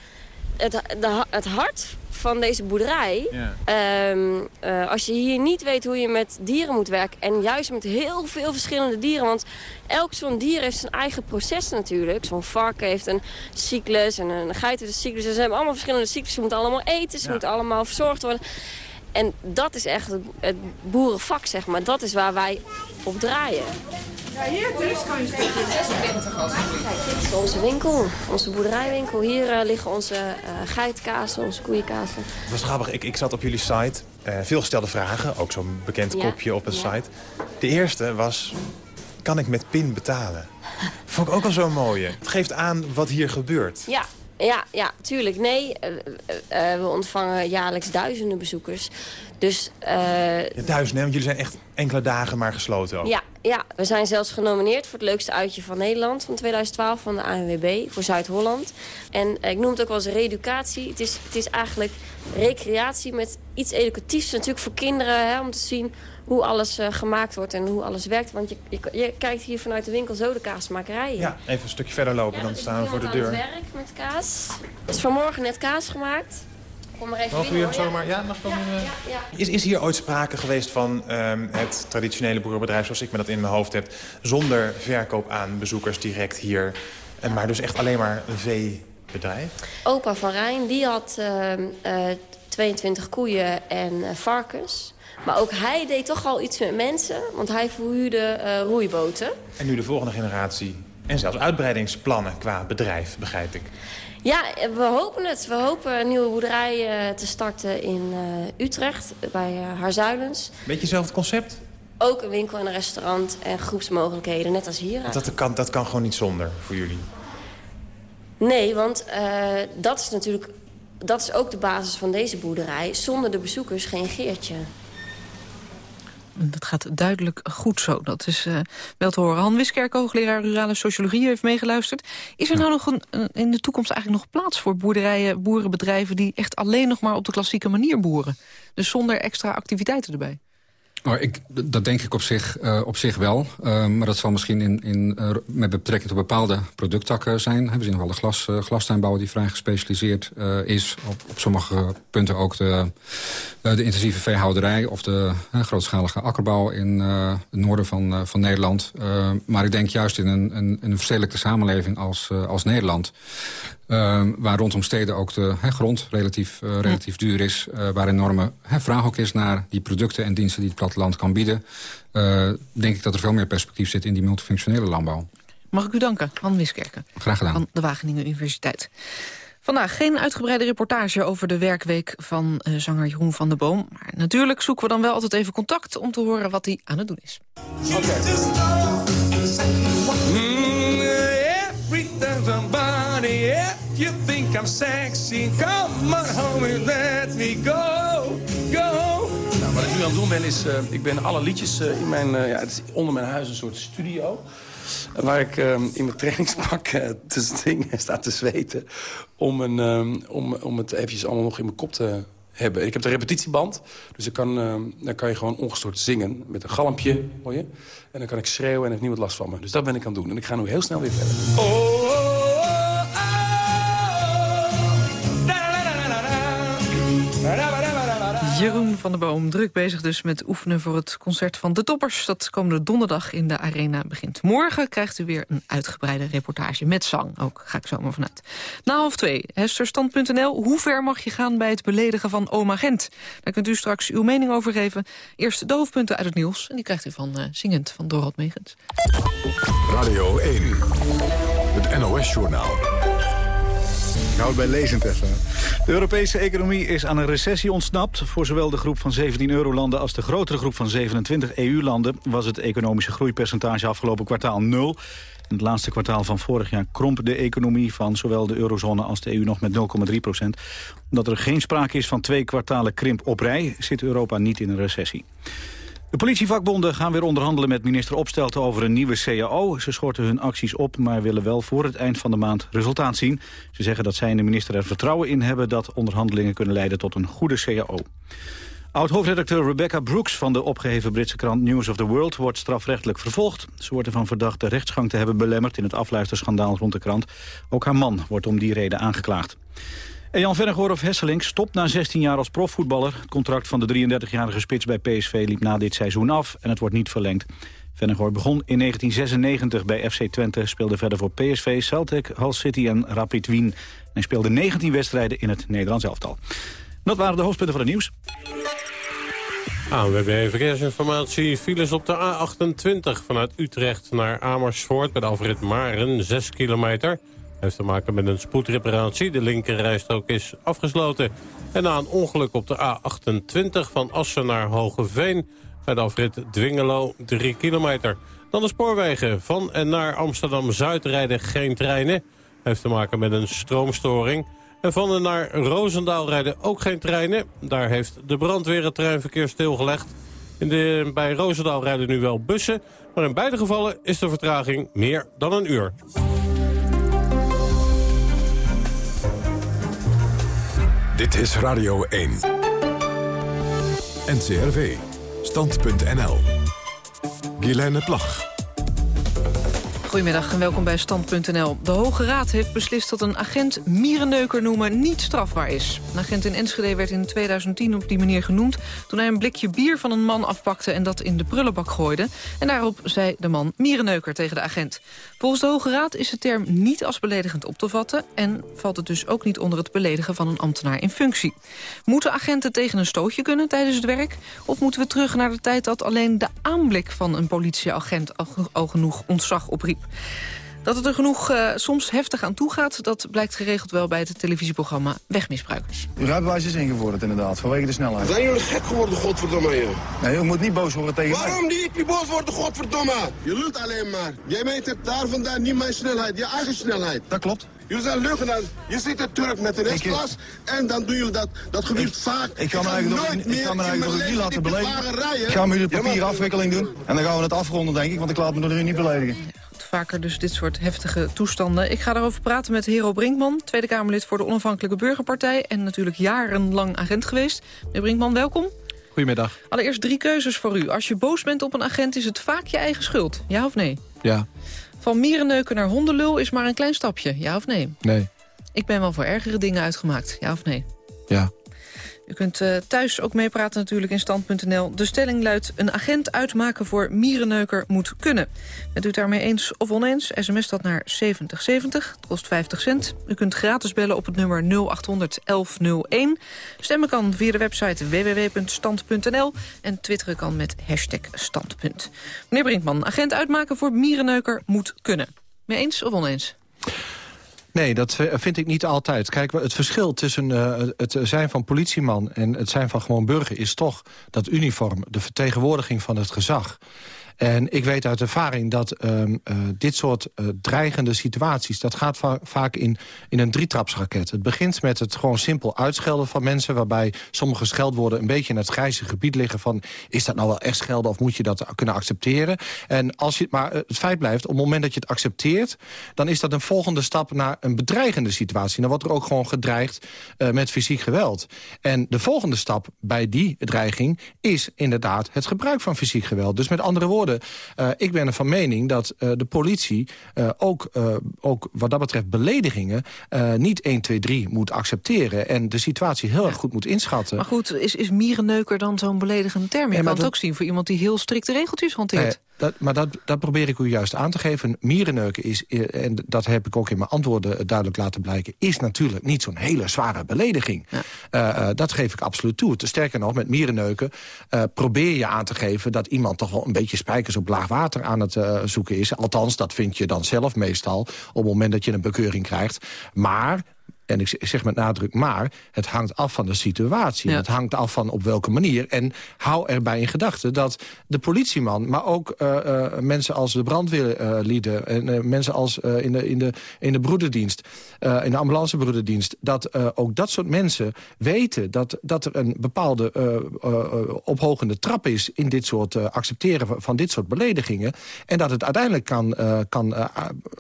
het, de, het hart van deze boerderij. Ja. Ehm, eh, als je hier niet weet hoe je met dieren moet werken... en juist met heel veel verschillende dieren... want elk zo'n dier heeft zijn eigen proces natuurlijk. Zo'n varken heeft een cyclus en een geit heeft een cyclus. En ze hebben allemaal verschillende cyclus. Ze moeten allemaal eten, ze Ja. moeten allemaal verzorgd worden. En dat is echt het, het boerenvak, zeg maar. Dat is waar wij op draaien. Ja, hier dus kan je stukje 26 alsjeblieft. Kijk, dit is onze winkel, onze boerderijwinkel. Hier eh, liggen onze eh geitenkazen, onze koeienkazen. Het was grappig, ik, ik zat op jullie site. eh, veel gestelde vragen, ook zo'n bekend Ja. kopje op Ja. site. De eerste was, kan ik met PIN betalen? Vond ik ook al zo mooi. Het geeft aan wat hier gebeurt. Ja, ja, ja, tuurlijk. Nee, we ontvangen jaarlijks duizenden bezoekers. Dus eh, Ja, duizenden, want jullie zijn echt enkele dagen maar gesloten ook. ja, ja, we zijn zelfs genomineerd voor het leukste uitje van Nederland van 2012 van de ANWB voor Zuid-Holland. En eh, ik noem het ook wel eens reeducatie. Het is, het is eigenlijk recreatie met iets educatiefs natuurlijk voor kinderen. Hè, om te zien hoe alles eh, gemaakt wordt en hoe alles werkt. Want je, je, je kijkt hier vanuit de winkel zo de kaasmakerij in. Ja, even een stukje verder lopen, dan staan we voor de deur. het werk met kaas. Er is vanmorgen net kaas gemaakt. Kom maar even Mogen we binnen, hier hoor. zomaar? Ja, mag ik wel ja, even- ja, ja. Is, is hier ooit sprake geweest van ehm, het traditionele boerenbedrijf... zoals ik me dat in mijn hoofd heb... zonder verkoop aan bezoekers direct hier... En maar dus echt alleen maar bedrijf? Opa van Rijn, die had ehm, eh, 22 koeien en eh, varkens. Maar ook hij deed toch al iets met mensen, want hij verhuurde eh, roeiboten. En nu de volgende generatie. En zelfs uitbreidingsplannen qua bedrijf, begrijp ik. Ja, we hopen het. We hopen een nieuwe boerderij eh, te starten in eh, Utrecht, bij uh, Haarzuilens. Beetje hetzelfde concept? Ook een winkel en een restaurant en groepsmogelijkheden, net als hier. Dat kan, dat kan gewoon niet zonder voor jullie? Nee, want dat is natuurlijk... Dat is ook de basis van deze boerderij. Zonder de bezoekers geen Geertje. Dat gaat duidelijk goed zo. Dat is uh, wel te horen. Han Wiskerk, hoogleraar rurale sociologie, heeft meegeluisterd. Is er nou nog een, een, in de toekomst eigenlijk nog plaats voor boerderijen, boerenbedrijven... die echt alleen nog maar op de klassieke manier boeren? Dus zonder extra activiteiten erbij? Oh, ik, dat denk ik op zich, uh, op zich wel. Uh, maar dat zal misschien in, in, uh, met betrekking tot bepaalde producttakken zijn. We zien nog wel de glas, glastuinbouwer die vrij gespecialiseerd is. Op, op sommige punten ook de, de intensieve veehouderij... of de grootschalige akkerbouw in het noorden van, van Nederland. maar ik denk juist in een, een, een verstedelijkte samenleving als, als Nederland... Uh, waar rondom steden ook de he, grond relatief, uh, relatief duur is. Uh, waar enorme he, vraag ook is naar die producten en diensten die het platteland kan bieden. denk ik dat er veel meer perspectief zit in die multifunctionele landbouw. Mag ik u danken, Han Wiskerken. Graag gedaan. Van de Wageningen Universiteit. Vandaag geen uitgebreide reportage over de werkweek van zanger Jeroen van der Boom. Maar natuurlijk zoeken we dan wel altijd even contact om te horen wat hij aan het doen is. Okay. you think I'm sexy, come on homie, let me go, go. Nu aan het doen ben, is... Uh, ik ben alle liedjes uh, in mijn... Uh, ja, het is onder mijn huis een soort studio. Waar ik in mijn trainingspak te zingen sta te zweten. Om, een, om, om het eventjes allemaal nog in mijn kop te hebben. Ik heb de repetitieband, dus ik kan, dan kan je gewoon ongestoord zingen. Met een galmpje, hoor je. En dan kan ik schreeuwen en heeft niemand last van me. Dus dat ben ik aan het doen. En ik ga nu heel snel weer verder. Oh. Jeroen van der Boom, druk bezig dus met oefenen voor het concert van De Toppers. Dat komende donderdag in de Arena begint. Morgen krijgt u weer een uitgebreide reportage met zang. Ook ga ik zomaar vanuit. Na half twee, hesterstand.nl. Hoe ver mag je gaan bij het beledigen van oma Gent? Daar kunt u straks uw mening over geven. Eerst de hoofdpunten uit het nieuws. En die krijgt u van uh, Zingend van Dorot Megens. Radio 1, het NOS-journaal. Ik hou het bij lezend even. De Europese economie is aan een recessie ontsnapt. Voor zowel de groep van 17 eurolanden als de grotere groep van 27 EU-landen... was het economische groeipercentage afgelopen kwartaal nul. In het laatste kwartaal van vorig jaar kromp de economie van zowel de eurozone als de EU nog met 0,3 procent. Omdat er geen sprake is van twee kwartalen krimp op rij, zit Europa niet in een recessie. De politievakbonden gaan weer onderhandelen met minister Opstelten over een nieuwe CAO. Ze schorten hun acties op, maar willen wel voor het eind van de maand resultaat zien. Ze zeggen dat zij en de minister er vertrouwen in hebben dat onderhandelingen kunnen leiden tot een goede CAO. Oud-hoofdredacteur Rebecca Brooks van de opgeheven Britse krant News of the World wordt strafrechtelijk vervolgd. Ze wordt ervan verdacht de rechtsgang te hebben belemmerd in het afluisterschandaal rond de krant. Ook haar man wordt om die reden aangeklaagd. Jan Vennegoor of Hesseling stopt na 16 jaar als profvoetballer. Het contract van de 33-jarige spits bij PSV liep na dit seizoen af en het wordt niet verlengd. Vennegoor begon in 1996 bij FC Twente, speelde verder voor PSV, Celtic, Hull City en Rapid Wien. En speelde 19 wedstrijden in het Nederlands elftal. Dat waren de hoofdpunten van het nieuws. ANWB Verkeersinformatie. Files op de A28 vanuit Utrecht naar Amersfoort... bij de Alfred Maren, 6 kilometer heeft te maken met een spoedreparatie. De linkerrijstrook is afgesloten. En na een ongeluk op de A28 van Assen naar Hogeveen... bij de afrit Dwingelo 3 kilometer. Dan de spoorwegen. Van en naar Amsterdam-Zuid rijden geen treinen. Heeft te maken met een stroomstoring. En van en naar Roosendaal rijden ook geen treinen. Daar heeft de brandweer het treinverkeer stilgelegd. In de, bij Roosendaal rijden nu wel bussen. Maar in beide gevallen is de vertraging meer dan een uur. Dit is Radio 1. NCRV. Stand.nl. Guilaine Plag. Goedemiddag en welkom bij Stand.nl. De Hoge Raad heeft beslist dat een agent mierenneuker noemen niet strafbaar is. Een agent in Enschede werd in 2010 op die manier genoemd... toen hij een blikje bier van een man afpakte en dat in de prullenbak gooide. En daarop zei de man mierenneuker tegen de agent. Volgens de Hoge Raad is de term niet als beledigend op te vatten... en valt het dus ook niet onder het beledigen van een ambtenaar in functie. Moeten agenten tegen een stootje kunnen tijdens het werk? Of moeten we terug naar de tijd dat alleen de aanblik van een politieagent... al, al genoeg ontzag opriep? Dat het er genoeg uh, soms heftig aan toe gaat... dat blijkt geregeld wel bij het televisieprogramma Wegmisbruikers. Uw rijbewijs is ingevorderd inderdaad, vanwege de snelheid. Zijn jullie gek geworden, godverdomme je? Nee, u moet niet boos worden tegen Waarom mij. niet? niet boos worden, godverdomme? Je lult alleen maar. Jij meet het daar vandaan niet mijn snelheid, je eigen snelheid. Dat klolt. Jullie zijn leugenaars. Je zit er Turk met een S-klas en dan doen jullie dat. Dat gebeurt vaak. Ik ga me eigenlijk nooit nog- ik ga me meer eigenlijk niet laten beledigen. Ik ga me nu de papierafwikkeling doen. En dan gaan we het afronden, denk ik, want ik laat me door u niet beledigen. Vaker dus dit soort heftige toestanden. Ik ga daarover praten met Hero Brinkman, Tweede Kamerlid voor de Onafhankelijke Burgerpartij... en natuurlijk jarenlang agent geweest. Meneer Brinkman, welkom. Goedemiddag. Allereerst drie keuzes voor u. Als je boos bent op een agent, is het vaak je eigen schuld. Ja of nee? Ja, Van mierenneuken naar hondenlul is maar een klein stapje. Ja of nee? nee, Ik ben wel voor ergere dingen uitgemaakt. Ja of nee? ja. U kunt eh, thuis ook meepraten natuurlijk in stand.nl. De stelling luidt... een agent uitmaken voor mierenneuker moet kunnen. Bent u het daarmee eens of oneens? SMS dat naar 7070. Het kost 50 cent. U kunt gratis bellen op het nummer 0800 1101. Stemmen kan via de website www.stand.nl. En twitteren kan met hashtag standpunt. Meneer Brinkman, agent uitmaken voor mierenneuker moet kunnen. Mee eens of oneens? Nee, dat vind ik niet altijd. Kijk, het verschil tussen eh, het zijn van politieman en het zijn van gewoon burger... is toch dat uniform, de vertegenwoordiging van het gezag. En ik weet uit ervaring dat ehm, eh, dit soort eh, dreigende situaties... dat gaat va- vaak in, in een drietrapsraket. Het begint met het gewoon simpel uitschelden van mensen... waarbij sommige scheldwoorden een beetje in het grijze gebied liggen... van is dat nou wel echt schelden of moet je dat kunnen accepteren? En als je maar eh, het feit blijft, op het moment dat je het accepteert... dan is dat een volgende stap naar een bedreigende situatie. Dan wordt er ook gewoon gedreigd met fysiek geweld. En de volgende stap bij die dreiging is inderdaad het gebruik van fysiek geweld. Dus met andere woorden, eh, ik ben er van mening dat eh, de politie eh, ook, ook wat dat betreft beledigingen... niet 1, 2, 3 moet accepteren en de situatie heel erg goed moet inschatten. Maar goed, is, is mierenneuker dan zo'n beledigende term? Je Ja, kan het dat- ook zien voor iemand die heel strikte regeltjes hanteert. Dat, maar dat, dat probeer ik u juist aan te geven. Mierenneuken is, eh, en dat heb ik ook in mijn antwoorden duidelijk laten blijken... is natuurlijk niet zo'n hele zware belediging. Eh, eh, dat geef ik absoluut toe. Te Sterker nog, met mierenneuken probeer je aan te geven... dat iemand toch wel een beetje spijkers op laag water aan het zoeken is. Althans, dat vind je dan zelf meestal... op het moment dat je een bekeuring krijgt. Maar en ik zeg met nadruk maar, het hangt af van de situatie. Het hangt af van op welke manier. En hou erbij in gedachten dat de politieman... maar ook eh, eh, mensen als de brandweerlieden... en eh, mensen als in, de, in, de, in de broederdienst, in de ambulancebroederdienst... dat ook dat soort mensen weten dat, dat er een bepaalde ophogende trap is... in dit soort accepteren van, van dit soort beledigingen. En dat het uiteindelijk kan, kan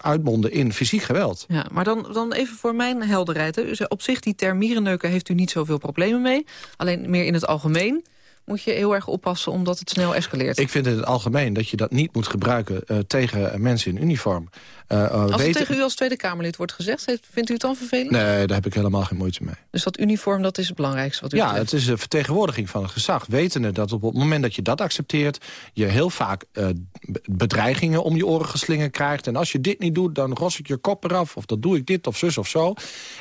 uitmonden in fysiek geweld. Ja, maar dan, dan even voor mijn helderheid. Zei, op zich, die term mierenneuken heeft u niet zoveel problemen mee. Alleen meer in het algemeen moet je heel erg oppassen omdat het snel escaleert. Ik vind in het algemeen dat je dat niet moet gebruiken eh, tegen mensen in uniform. Eh, eh, Als het weten- tegen u als Tweede Kamerlid wordt gezegd, vindt u het dan vervelend? Nee, daar heb ik helemaal geen moeite mee. Dus dat uniform, dat is het belangrijkste wat u Ja, betreft. het is een vertegenwoordiging van het gezag. Wetende dat op het moment dat je dat accepteert... je heel vaak eh, be- bedreigingen om je oren geslingerd krijgt. En als je dit niet doet, dan ros ik je kop eraf. Of dat doe ik dit, of zus of zo.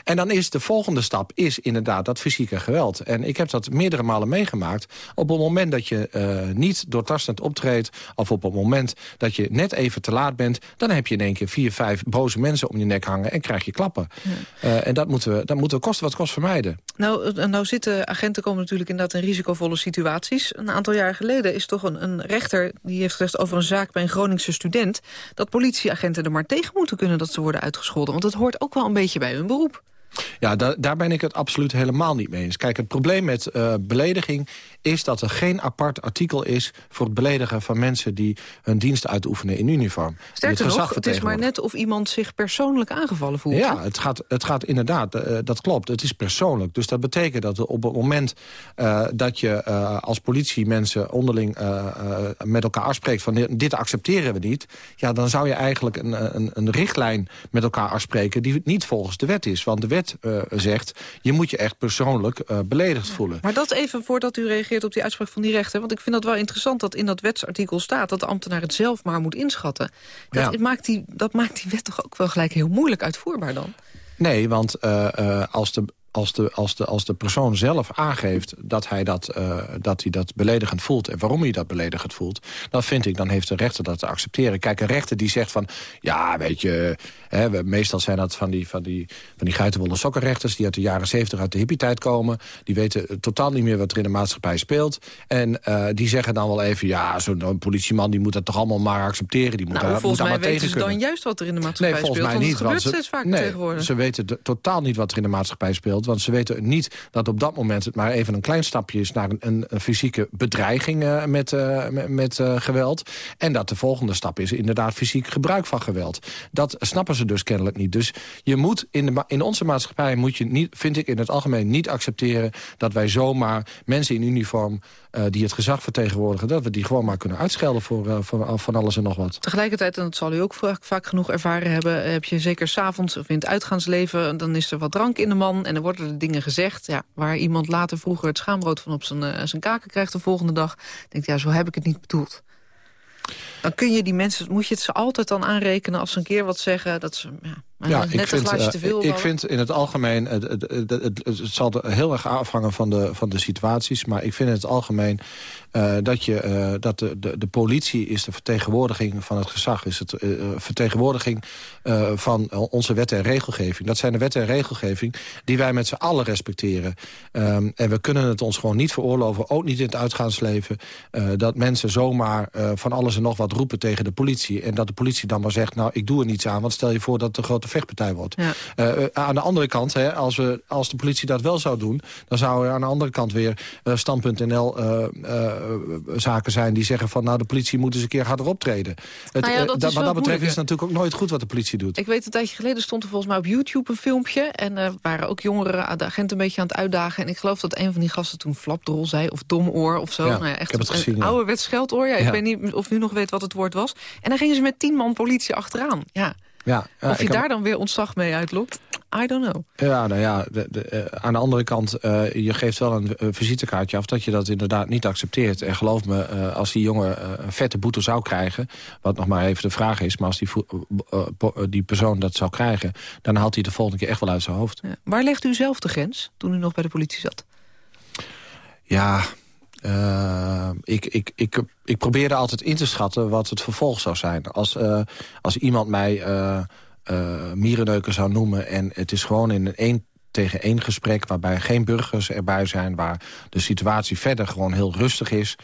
En dan is de volgende stap is inderdaad dat fysieke geweld. En ik heb dat meerdere malen meegemaakt. Op het moment dat je eh, niet doortastend optreedt... of op het moment dat je net even te laat bent... dan heb je in één keer vier, vijf boze mensen om je nek hangen... en krijg je klappen. Eh, en dat moeten we, dat moeten we kosten wat kost vermijden. Nou, eh, nou zitten agenten komen natuurlijk inderdaad in risicovolle situaties. Een aantal jaar geleden is toch een, een rechter... die heeft gezegd over een zaak bij een Groningse student... dat politieagenten er maar tegen moeten kunnen dat ze worden uitgescholden. Want het hoort ook wel een beetje bij hun beroep. Ja, da daar ben ik het absoluut helemaal niet mee eens. Kijk, het probleem met uh, belediging is dat er geen apart artikel is... voor het beledigen van mensen die hun dienst uitoefenen in uniform. Sterker nog, het is maar net of iemand zich persoonlijk aangevallen voelt. Ja, het gaat, het gaat inderdaad, uh, dat klopt. Het is persoonlijk. Dus dat betekent dat op het moment uh, dat je als politie mensen onderling met elkaar afspreekt... van dit accepteren we niet, ja, dan zou je eigenlijk een, een, een richtlijn met elkaar afspreken... die niet volgens de wet is. Want de wet zegt, je moet je echt persoonlijk beledigd voelen. Maar dat even voordat u reageert op die uitspraak van die rechter. Want ik vind dat wel interessant dat in dat wetsartikel staat... dat de ambtenaar het zelf maar moet inschatten. Dat, ja. maakt, die, dat maakt die wet toch ook wel gelijk heel moeilijk uitvoerbaar dan? Nee, want uh, als de als de, als, de, als de persoon zelf aangeeft dat hij dat, uh, dat hij dat beledigend voelt... en waarom hij dat beledigend voelt... dan vind ik, dan heeft de rechter dat te accepteren. Kijk, een rechter die zegt van... ja, weet je, hè, we, meestal zijn dat van die, van die, van die geitenwolle sokkenrechters... die uit de jaren zeventig uit de hippie-tijd komen. Die weten totaal niet meer wat er in de maatschappij speelt. En uh, die zeggen dan wel even... ja, zo'n politieman die moet dat toch allemaal maar accepteren. Die moet nou, daar, volgens moet mij maar weten ze dan juist wat er in de maatschappij nee, volgens speelt. Mij niet, want nee. Ze weten totaal niet wat er in de maatschappij speelt want ze weten niet dat op dat moment het maar even een klein stapje is... naar een, een, fysieke bedreiging uh, met, uh, met, uh, geweld. En dat de volgende stap is inderdaad fysiek gebruik van geweld. Dat snappen ze dus kennelijk niet. Dus je moet in, de, in onze maatschappij moet je niet, vind ik in het algemeen niet accepteren... dat wij zomaar mensen in uniform die het gezag vertegenwoordigen... dat we die gewoon maar kunnen uitschelden voor, voor van alles en nog wat. Tegelijkertijd, en dat zal u ook vaak, genoeg ervaren hebben... heb je zeker s'avonds of in het uitgaansleven... dan is er wat drank in de man en er worden er dingen gezegd... Ja, waar iemand later vroeger het schaambrood van op zijn, zijn kaken krijgt de volgende dag... denkt, ja, zo heb ik het niet bedoeld. Dan kun je die mensen, moet je het ze altijd dan aanrekenen als ze een keer wat zeggen... dat ze ja, ik vind, glaasje te veel ik vind in het algemeen, het, het, het, het, zal heel erg afhangen van de, van de situaties... maar ik vind in het algemeen uh, dat, je, uh, dat de, de, de politie is de vertegenwoordiging van het gezag... is het vertegenwoordiging van onze wet en regelgeving. Dat zijn de wetten en regelgeving die wij met z'n allen respecteren. Um, en we kunnen het ons gewoon niet veroorloven, ook niet in het uitgaansleven... dat mensen zomaar van alles en nog wat roepen tegen de politie... en dat de politie dan maar zegt, nou, ik doe er niets aan... want stel je voor dat de grote vechtpartij wordt. Ja. Uh, aan de andere kant, hè, als, we, als de politie dat wel zou doen... dan zou er aan de andere kant weer uh, stand.nl uh, zaken zijn... die zeggen van, nou, de politie moet eens een keer harder optreden. Het, nou ja, dat wat dat betreft is het natuurlijk ook nooit goed wat de politie doet. Ik weet, een tijdje geleden stond er volgens mij op YouTube een filmpje... en er waren ook jongeren de agent een beetje aan het uitdagen... en ik geloof dat een van die gasten toen flapdrol zei... of domoor of zo. Ja, nou ja, echt ik heb het een gezien, ja. ouderwets scheldoor. Ja, Ja. Ik weet niet of u nog weet wat het woord was. En dan gingen ze met tien man politie achteraan. Ja. Ja, of je daar dan weer ontslag mee uitlokt, I don't know. Ja, nou ja, de, de, eh, aan de andere kant, eh, je geeft wel een visitekaartje af... dat je dat inderdaad niet accepteert. En geloof me, eh, als die jongen een vette boete zou krijgen... wat nog maar even de vraag is, maar als die, die persoon dat zou krijgen... dan haalt hij de volgende keer echt wel uit zijn hoofd. Ja. Waar legt u zelf de grens toen u nog bij de politie zat? Ja, eh, ik, ik, ik, ik probeerde altijd in te schatten wat het vervolg zou zijn. Als, eh, als iemand mij mierenneuker zou noemen... en het is gewoon in een één tegen één gesprek... waarbij geen burgers erbij zijn... waar de situatie verder gewoon heel rustig is...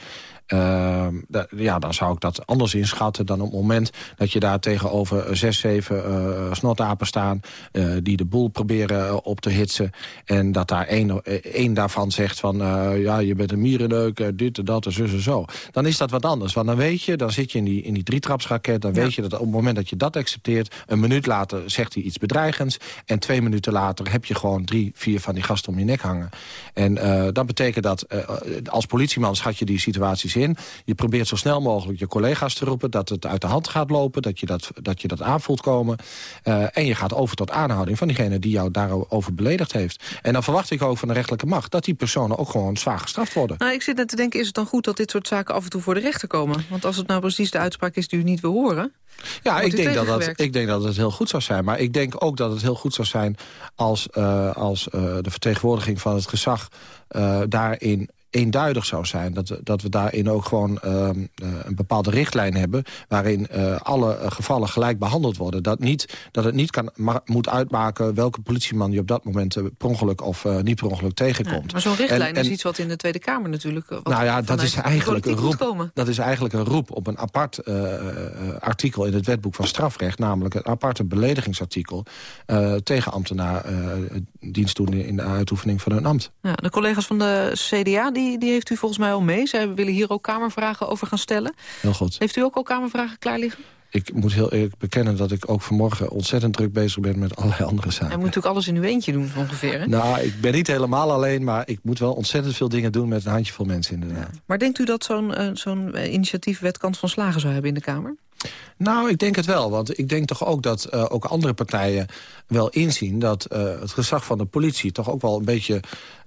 eh, da- ja, dan zou ik dat anders inschatten dan op het moment dat je daar tegenover eh, zes, zeven eh snotapen staan... eh, die de boel proberen op te hitsen. En dat daar één, één daarvan zegt van... ja, je bent een mierenneuk, eh, dit en dat en zus en zo. Dan is dat wat anders. Want dan weet je, dan zit je in die, in die drietrapsraket... dan weet je dat op het moment dat je dat accepteert... een minuut later zegt hij iets bedreigends... en twee minuten later heb je gewoon drie, vier van die gasten om je nek hangen. En dat betekent dat als politieman schat je die situaties in. Je probeert zo snel mogelijk je collega's te roepen... dat het uit de hand gaat lopen, dat je dat, dat, je dat aanvoelt komen. Eh, en je gaat over tot aanhouding van diegene die jou daarover beledigd heeft. En dan verwacht ik ook van de rechterlijke macht... dat die personen ook gewoon zwaar gestraft worden. Nou, ik zit net te denken, is het dan goed dat dit soort zaken af en toe voor de rechter komen? Want als het nou precies de uitspraak is die u niet wil horen... Ja, ik denk, dat dat, ik denk dat het heel goed zou zijn. Maar ik denk ook dat het heel goed zou zijn... als, eh, als eh, de vertegenwoordiging van het gezag eh, daarin eenduidig zou zijn. Dat, dat we daarin ook gewoon ehm, eh, een bepaalde richtlijn hebben... waarin eh, alle eh, gevallen gelijk behandeld worden. Dat, niet, dat het niet kan, moet uitmaken welke politieman je op dat moment... per ongeluk of niet per ongeluk tegenkomt. Maar zo'n richtlijn En- is iets wat in de Tweede Kamer natuurlijk... Nou ja, dat is, eigenlijk een roep, dat is eigenlijk een roep op een apart artikel in het wetboek van strafrecht. Namelijk een aparte beledigingsartikel tegen ambtenaar dienst doen in de uitoefening van hun ambt. Ja, de collega's van de CDA, die, die heeft u volgens mij al mee. Zij willen hier ook Kamervragen over gaan stellen. Heel goed. Heeft u ook al Kamervragen klaar liggen? Ik moet heel eerlijk bekennen dat ik ook vanmorgen ontzettend druk bezig ben met allerlei andere zaken. Hij moet natuurlijk alles in uw eentje doen, ongeveer. Hè? Nou, ik ben niet helemaal alleen, maar ik moet wel ontzettend veel dingen doen met een handjevol mensen inderdaad. Maar denkt u dat zo'n eh, zo'n eh, initiatief wet kans van slagen zou hebben in de Kamer? Nou, ik denk het wel. Want ik denk toch ook dat eh, ook andere partijen wel inzien... dat eh, het gezag van de politie toch ook wel een beetje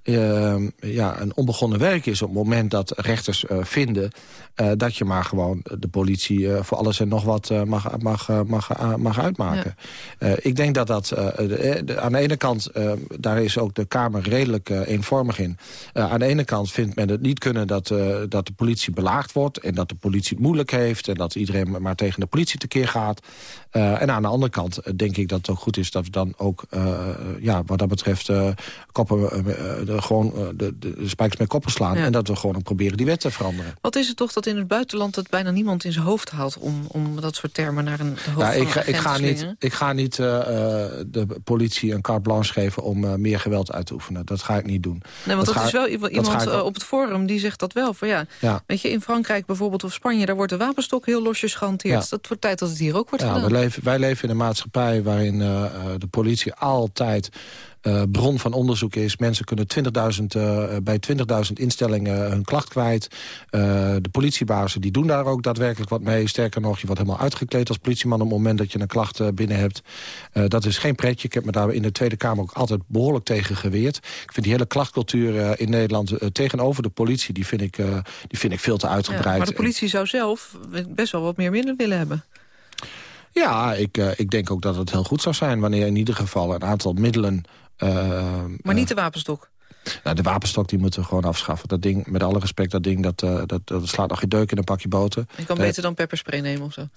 eh, ja, een onbegonnen werk is... op het moment dat rechters vinden dat je maar gewoon de politie... voor alles en nog wat mag, mag, mag, mag uitmaken. Ik denk dat dat de- de- aan de ene kant... daar is ook de Kamer redelijk eenvormig in. Aan de ene kant vindt men het niet kunnen dat, dat de politie belaagd wordt... en dat de politie het moeilijk heeft... en dat iedereen maar tegen de politie tekeer gaat. Eh, en aan de andere kant eh, denk ik dat het ook goed is... dat we dan ook, eh, ja, wat dat betreft... eh, koppen, de, gewoon de, de, spijkers met koppen slaan... Ja. en dat we gewoon ook proberen die wet te veranderen. Wat is het toch dat in het buitenland het bijna niemand in zijn hoofd haalt... om, om dat soort termen naar een hoofd Ja, van ik, ga, ik, ga te niet, ik ga niet de politie een carte blanche geven om meer geweld uit te oefenen. Dat ga ik niet doen. Nee, want dat, ga- is wel iemand dat ik op het forum die zegt dat wel. Van ja, Ja. Weet je, in Frankrijk bijvoorbeeld of Spanje... daar wordt de wapenstok heel losjes gehanteerd. Ja. Dat wordt tijd dat het hier ook wordt Ja, gedaan. Leven, wij leven in een maatschappij waarin eh, eh, de politie altijd eh, bron van onderzoek is. Mensen kunnen 20.000 bij 20.000 instellingen hun klacht kwijt. De politiebazen die doen daar ook daadwerkelijk wat mee. Sterker nog, je wordt helemaal uitgekleed als politieman... op het moment dat je een klacht binnen hebt. Dat is geen pretje. Ik heb me daar in de Tweede Kamer ook altijd behoorlijk tegen geweerd. Ik vind die hele klachtcultuur in Nederland tegenover de politie... die vind ik, die vind ik veel te Ja, uitgebreid. maar de politie zou zelf best wel wat meer middelen willen hebben. Ja, ik, eh, ik denk ook dat het heel goed zou zijn... wanneer in ieder geval een aantal middelen... eh, Maar niet de wapenstok. nou, de wapenstok die moeten we gewoon afschaffen. Dat ding, met alle respect, dat ding dat, eh, dat, dat slaat nog geen deuk in een pakje boter. Je kan beter dan pepperspray nemen of zo.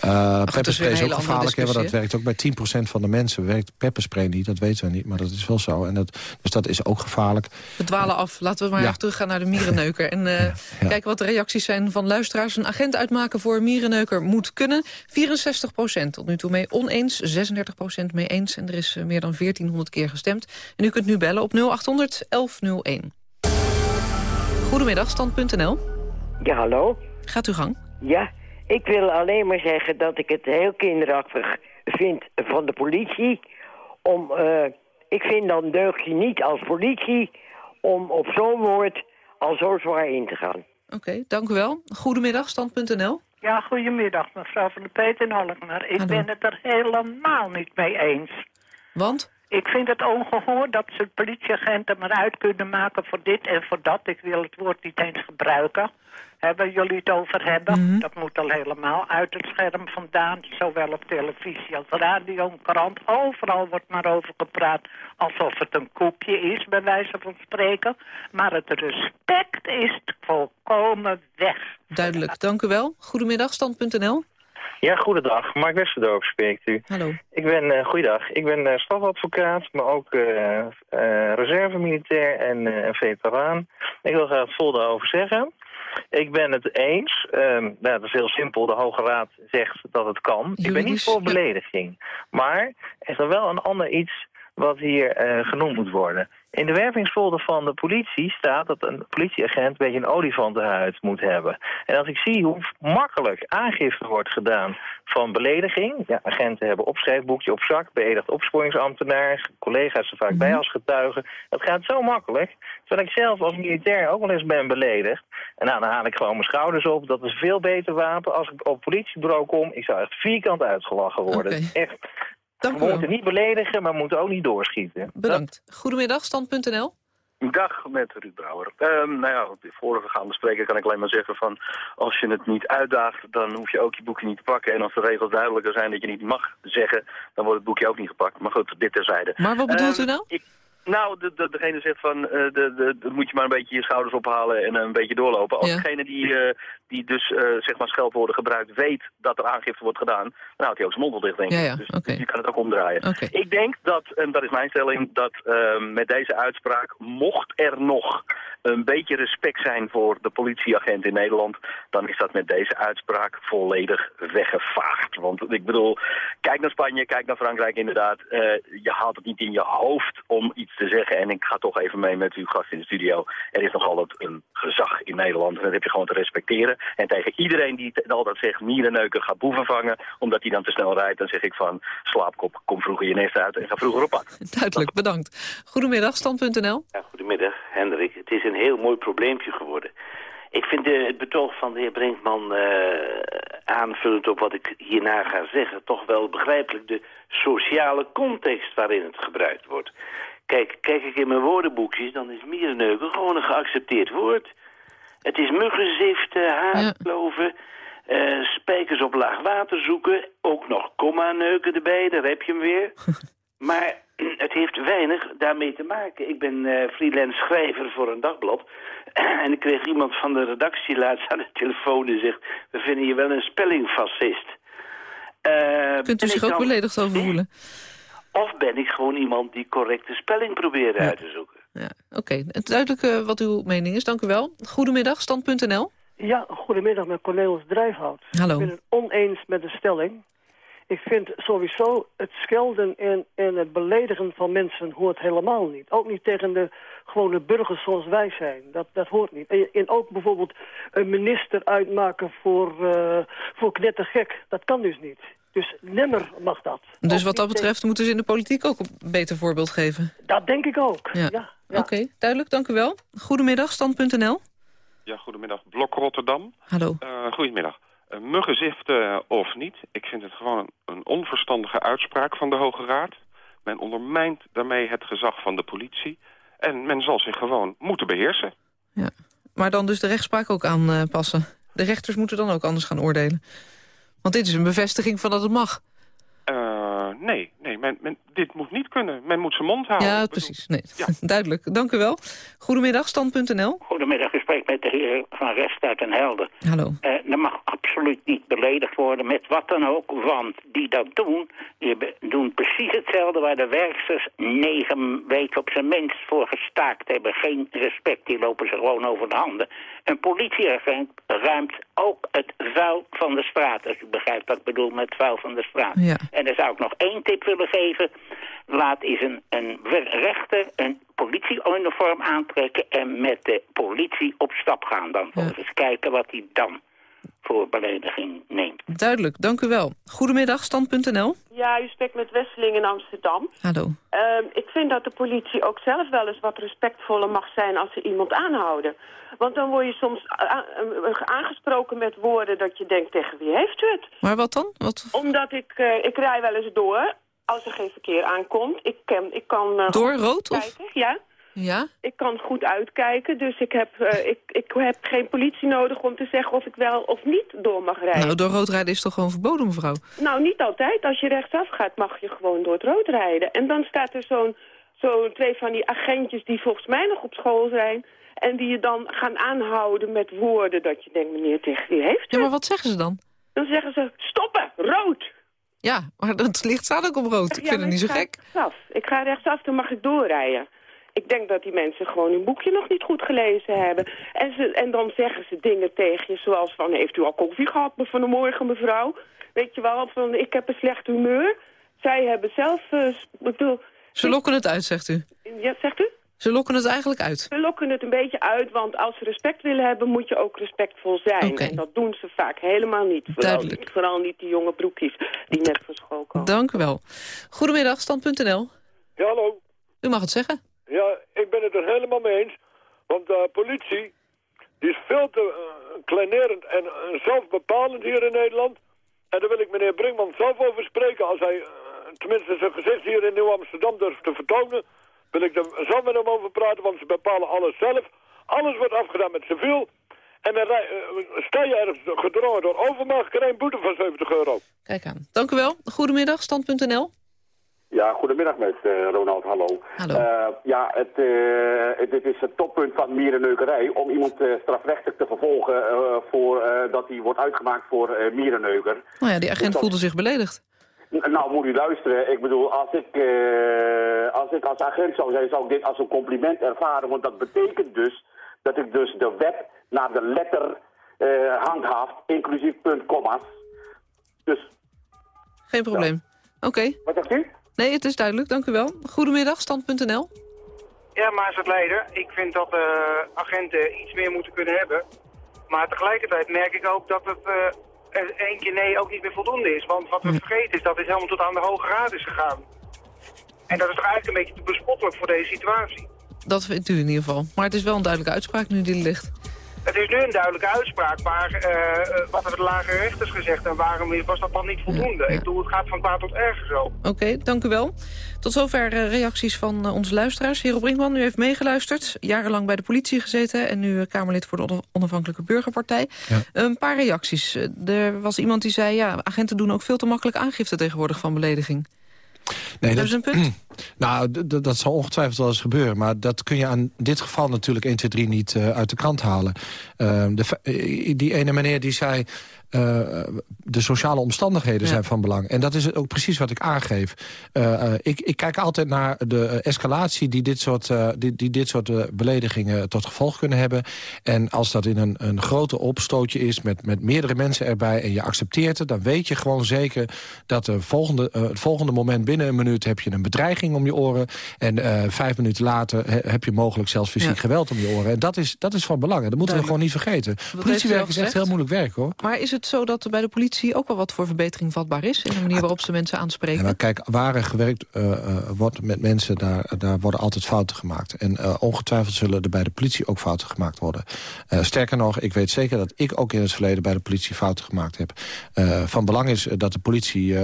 Eh is pepperspray een is ook gevaarlijk, hè, want dat werkt ook bij 10% van de mensen. Werkt pepperspray niet, dat weten we niet, maar dat is wel zo. En dat, dus dat is ook gevaarlijk. We dwalen af. Laten we maar Ja. even teruggaan naar de mierenneuker. En eh, kijken wat de reacties zijn van luisteraars. Een agent uitmaken voor mierenneuker moet kunnen. 64% tot nu toe mee oneens. 36% mee eens. En er is eh, meer dan 1400 keer gestemd. En u kunt nu bellen op 0800 1101. Goedemiddag, stand.nl. Ja, hallo? Gaat uw gang. Ja, ik wil alleen maar zeggen dat ik het heel kinderachtig vind van de politie. Om, eh, ik vind dan deug je niet als politie om op zo'n woord al zo zwaar in te gaan. Oké, dank u wel. Goedemiddag, stand.nl. Ja, goedemiddag, mevrouw van der Peet in Alkmaar. Ik ben het er helemaal niet mee eens. Want? Ik vind het ongehoord dat ze politieagenten maar uit kunnen maken voor dit en voor dat. Ik wil het woord niet eens gebruiken. Hè, waar jullie het over hebben. Dat moet al helemaal uit het scherm vandaan. Zowel op televisie als radio en krant. Overal wordt maar over gepraat alsof het een koekje is, bij wijze van spreken. Maar het respect is volkomen weg. Duidelijk, dank u wel. Goedemiddag, stand.nl. Ja, goedendag. Mark Westerdorp spreekt u. Hallo. Ik ben, eh goeiedag. Ik ben eh strafadvocaat, maar ook eh eh, reservemilitair en eh, een veteraan. Ik wil graag het volgende over zeggen. Ik ben het eens. ehm, nou, dat is heel simpel. De Hoge Raad zegt dat het kan. Ik ben niet voor belediging. Maar er is er wel een ander iets wat hier eh, genoemd moet worden. In de wervingsfolder van de politie staat dat een politieagent een beetje een olifantenhuid moet hebben. En als ik zie hoe makkelijk aangifte wordt gedaan van belediging. Ja, agenten hebben opschrijfboekje op zak, beëdigd opsporingsambtenaar, collega's er vaak bij als getuigen. Dat gaat zo makkelijk. Terwijl ik zelf als militair ook wel eens ben beledigd. En nou, dan haal ik gewoon mijn schouders op. Dat is een veel beter wapen. Als ik op politiebureau kom, ik zou echt vierkant uitgelachen worden. Echt. Dank we moeten niet beledigen, maar we moeten ook niet doorschieten. Bedankt. Goedemiddag, stand.nl. Dag, met Ruud Brouwer. Ehm, nou ja, op de vorige gaande spreker kan ik alleen maar zeggen van... als je het niet uitdaagt, dan hoef je ook je boekje niet te pakken. En als de regels duidelijker zijn dat je niet mag zeggen... dan wordt het boekje ook niet gepakt. Maar goed, dit terzijde. Maar wat bedoelt Ehm, u nou? ik- Nou, de, de, degene zegt van, eh, de, de, moet je maar een beetje je schouders ophalen en een beetje doorlopen. Als Ja. degene die, eh, die dus, eh, zeg maar, scheldwoorden gebruikt, weet dat er aangifte wordt gedaan, dan houdt hij ook zijn mond wel dicht, denk ik. Ja, ja, Dus, dus je kan het ook omdraaien. Ik denk dat, en dat is mijn stelling, dat eh, met deze uitspraak, mocht er nog een beetje respect zijn voor de politieagent in Nederland, dan is dat met deze uitspraak volledig weggevaagd. Want ik bedoel, kijk naar Spanje, kijk naar Frankrijk inderdaad. Eh, je haalt het niet in je hoofd om iets te zeggen. En ik ga toch even mee met uw gast in de studio. Er is nog altijd een gezag in Nederland. En dat heb je gewoon te respecteren. En tegen iedereen die altijd zegt mierenneuker gaat boeven vangen, omdat hij dan te snel rijdt, dan zeg ik van slaapkop, kom vroeger je nest uit en ga vroeger op pad. Duidelijk, bedankt. Goedemiddag, stand.nl. Ja, goedemiddag, Hendrik. Het is een heel mooi probleempje geworden. Ik vind eh, het betoog van de heer Brinkman, eh, aanvullend op wat ik hierna ga zeggen, toch wel begrijpelijk de sociale context waarin het gebruikt wordt. Kijk, kijk ik in mijn woordenboekjes, dan is mierenneuken gewoon een geaccepteerd woord. Het is muggenzift, eh, haarkloven, eh, spijkers op laag water zoeken, ook nog komma-neuken erbij, daar heb je hem weer. Maar het heeft weinig daarmee te maken. Ik ben eh, freelance schrijver voor een dagblad. en ik kreeg iemand van de redactie laatst aan de telefoon en zegt... we vinden je wel een spellingfascist. Eh, Kunt u zich ook dan- beledigd over voelen? Of ben ik gewoon iemand die correcte spelling probeert uit te zoeken? Oké, het duidelijk eh, wat uw mening is. Dank u wel. Goedemiddag, stand.nl. Ja, goedemiddag met Cornelis Drijfhout. Hallo. Ik ben het oneens met de stelling. Ik vind sowieso het schelden en, en het beledigen van mensen hoort helemaal niet. Ook niet tegen de gewone burgers zoals wij zijn. Dat, dat hoort niet. En, en ook bijvoorbeeld een minister uitmaken voor, uh, voor knettergek. Dat kan dus niet. Dus nimmer mag dat. Dus wat dat betreft moeten ze in de politiek ook een beter voorbeeld geven. Dat denk ik ook. Ja. Ja, Oké, duidelijk, dank u wel. Goedemiddag, stand.nl. Ja, goedemiddag. Blok Rotterdam. Hallo. Uh, goedemiddag. Uh, muggenzift uh, of niet, ik vind het gewoon een, onverstandige uitspraak van de Hoge Raad. Men ondermijnt daarmee het gezag van de politie. En men zal zich gewoon moeten beheersen. Ja. Maar dan dus de rechtspraak ook aanpassen. De rechters moeten dan ook anders gaan oordelen. Want dit is een bevestiging van dat het mag. Nee, nee men, men, dit moet niet kunnen. Men moet zijn mond houden. Ja, precies. Nee. Ja. Duidelijk. Dank u wel. Goedemiddag, stand.nl. Goedemiddag, u spreekt met de heer Van Rest uit Den Helder. Hallo. Uh, er mag absoluut niet beledigd worden met wat dan ook, want die dat doen, die doen precies hetzelfde waar de werksters negen weken op zijn minst voor gestaakt hebben. Geen respect, die lopen ze gewoon over de handen. Een politieagent ruimt ook het vuil van de straat, als u begrijpt wat ik bedoel met vuil van de straat. Ja. En daar zou ik nog één tip willen geven. Laat eens een, een rechter een politieuniform aantrekken en met de politie op stap gaan. Dan ja. eens kijken wat hij dan voor belediging neemt. Duidelijk, dank u wel. Goedemiddag, stand.nl. Ja, u spreekt met Wesseling in Amsterdam. Hallo. Uh, ik vind dat de politie ook zelf wel eens wat respectvoller mag zijn als ze iemand aanhouden. Want dan word je soms aangesproken met woorden dat je denkt, tegen wie heeft u het? Maar wat dan? Wat... Omdat ik, uh, ik rij wel eens door als er geen verkeer aankomt. Ik, ken, ik kan... Uh, door rood? Kijken. Of? Ja. Ja? Ik kan goed uitkijken, dus ik heb, uh, ik, ik heb geen politie nodig om te zeggen of ik wel of niet door mag rijden. Nou, door rood rijden is toch gewoon verboden, mevrouw? Nou, niet altijd. Als je rechtsaf gaat, mag je gewoon door het rood rijden. En dan staat er zo'n zo twee van die agentjes die volgens mij nog op school zijn... en die je dan gaan aanhouden met woorden dat je denkt, meneer, tegen wie heeft u? Ja, maar wat zeggen ze dan? Dan zeggen ze, stoppen, rood! Ja, maar het licht staat ook op rood. Ik vind het niet zo gek. Rechtsaf. Ik ga rechtsaf, dan mag ik doorrijden. Ik denk dat die mensen gewoon hun boekje nog niet goed gelezen hebben. En, ze, en dan zeggen ze dingen tegen je zoals van... heeft u al koffie gehad van de morgen, mevrouw? Weet je wel, van ik heb een slecht humeur. Zij hebben zelf... Uh, bedoel, ze lokken het uit, zegt u? Ja, zegt u? Ze lokken het eigenlijk uit? Ze lokken het een beetje uit, want als ze respect willen hebben... moet je ook respectvol zijn. Okay. En dat doen ze vaak helemaal niet. Vooral, niet. vooral niet die jonge broekjes die net van school komen. Dank u wel. Goedemiddag, stand.nl. Ja, hallo. U mag het zeggen. Ja, ik ben het er helemaal mee eens. Want de politie die is veel te uh, kleinerend en uh, zelfbepalend hier in Nederland. En daar wil ik meneer Brinkman zelf over spreken. Als hij tenminste zijn gezicht hier in Nieuw-Amsterdam durft te vertonen... wil ik er zelf met hem over praten, want ze bepalen alles zelf. Alles wordt afgedaan met civiel. En dan sta je ergens gedrongen door overmacht, krijg een boete van 70 euro. Kijk aan. Dank u wel. Goedemiddag, stand.nl. Ja, goedemiddag met eh, Ronald, hallo. Hallo. Eh, ja, het, eh, dit is het toppunt van mierenneukerij om iemand eh, strafrechtelijk te vervolgen eh, voor eh, dat hij wordt uitgemaakt voor eh, mierenneuker. Nou ja, die Dus agent dat- voelde zich beledigd. Nou, moet u luisteren. Ik bedoel, als ik, eh, als ik als agent zou zijn, zou ik dit als een compliment ervaren. Want dat betekent dus dat ik dus de wet naar de letter eh handhaaf, inclusief punt, komma's. Dus, Geen probleem. Oké. Wat zegt u? Nee, het is duidelijk, dank u wel. Goedemiddag, stand.nl. Ja, maar als het leider, ik vind dat eh, agenten iets meer moeten kunnen hebben. Maar tegelijkertijd merk ik ook dat het eh, er één keer nee ook niet meer voldoende is. Want wat we vergeten is dat dit helemaal tot aan de Hoge Raad is gegaan. En dat is toch eigenlijk een beetje te bespottelijk voor deze situatie. Dat vindt u in ieder geval. Maar het is wel een duidelijke uitspraak nu die er ligt. Het is nu een duidelijke uitspraak, maar eh, eh, wat hebben de lagere rechters gezegd en waarom was dat dan niet voldoende? Ik bedoel, het gaat van kwaad tot erger zo. Oké, dank u wel. Tot zover eh, reacties van eh, onze luisteraars. Hero Brinkman, u heeft meegeluisterd. Jarenlang bij de politie gezeten en nu Kamerlid voor de Onaf- Onafhankelijke Burgerpartij. Een paar reacties. Er was iemand die zei, ja, agenten doen ook veel te makkelijk aangifte tegenwoordig van belediging. Nee, Hebben ze een punt? Nou, dat zal ongetwijfeld wel eens gebeuren. Maar dat kun je aan dit geval natuurlijk 1, 2, 3 niet eh, uit de krant halen. Eh, de, fe- eh, die ene meneer die zei... eh, de sociale omstandigheden zijn van belang. En dat is ook precies wat ik aangeef. Eh, eh, ik, ik kijk altijd naar de escalatie die dit soort, die, die dit soort beledigingen tot gevolg kunnen hebben. En als dat in een, een grote opstootje is met, met meerdere mensen erbij... en je accepteert het, dan weet je gewoon zeker... dat de volgende, het volgende moment binnen een minuut heb je een bedreiging om je oren... en vijf minuten later he- heb je mogelijk zelfs fysiek Ja. geweld om je oren. En dat is, dat is van belang. En dat moeten we gewoon niet vergeten. Politiewerk is echt heel moeilijk werk, hoor. Maar is het zo dat er bij de politie ook wel wat voor verbetering vatbaar is... in de manier waarop ze mensen aanspreken? Ja, maar kijk, waar er gewerkt eh, wordt met mensen, daar, daar worden altijd fouten gemaakt. En eh, ongetwijfeld zullen er bij de politie ook fouten gemaakt worden. Sterker nog, ik weet zeker dat ik ook in het verleden bij de politie fouten gemaakt heb. Van belang is dat de politie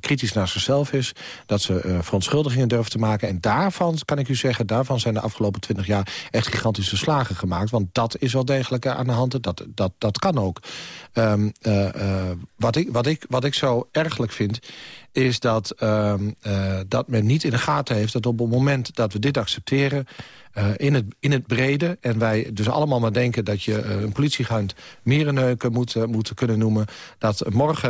kritisch naar zichzelf is. Dat ze verontschuldigingen durft te maken. En daarvan, kan ik u zeggen, daarvan zijn de afgelopen twintig jaar echt gigantische slagen gemaakt. Want dat is wel degelijk aan de hand. Dat, dat, dat kan ook. Ehm, eh, eh, wat, ik, wat, ik, wat ik zo ergelijk vind, is dat, ehm, eh, dat men niet in de gaten heeft... dat op het moment dat we dit accepteren... eh, in, het, in het brede, en wij dus allemaal maar denken... dat je eh, een politieagent mierenneuken moet, eh, moet kunnen noemen... dat morgen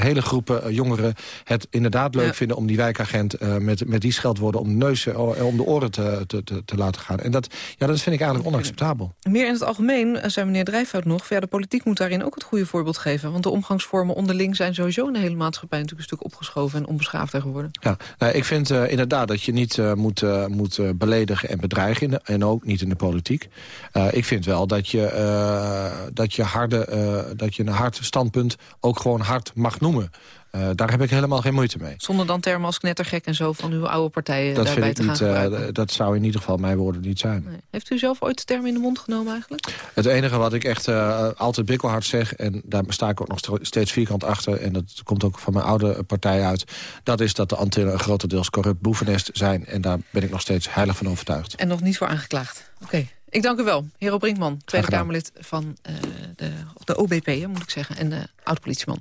hele groepen jongeren het inderdaad leuk vinden... om die wijkagent met, met die scheldwoorden om de neus om de oren te, te, te, te laten gaan. En dat, ja, dat vind ik eigenlijk onacceptabel. Meer in het algemeen zei meneer Drijfhout nog... ja, de politiek moet daarin ook het goede voorbeeld geven. Want de omgangsvormen onderling zijn sowieso in de hele maatschappij... natuurlijk een stuk opgeschoven en onbeschaafder geworden. Ja, nou, ik vind inderdaad dat je niet moet, moet eh, en bedreigen. En ook niet in de politiek. Eh, ik vind wel dat je, eh, dat, je harde, eh, dat je een hard standpunt ook gewoon hard mag noemen. Eh, daar heb ik helemaal geen moeite mee. Zonder dan termen als knettergek en zo van uw oude partijen Dat, daarbij vind ik te gaan niet, eh, gebruiken. dat zou in ieder geval mijn woorden niet zijn. Heeft u zelf ooit de term in de mond genomen eigenlijk? Het enige wat ik echt eh, altijd bikkelhard zeg... en daar sta ik ook nog st- steeds vierkant achter... en dat komt ook van mijn oude partij uit... dat is dat de Antillen een grotendeels corrupt boevennest zijn. En daar ben ik nog steeds heilig van overtuigd. En nog niet voor aangeklaagd. Oké. Ik dank u wel, Hero Brinkman, Tweede. Kamerlid van de, de OBP, moet ik zeggen, en de oud-politieman.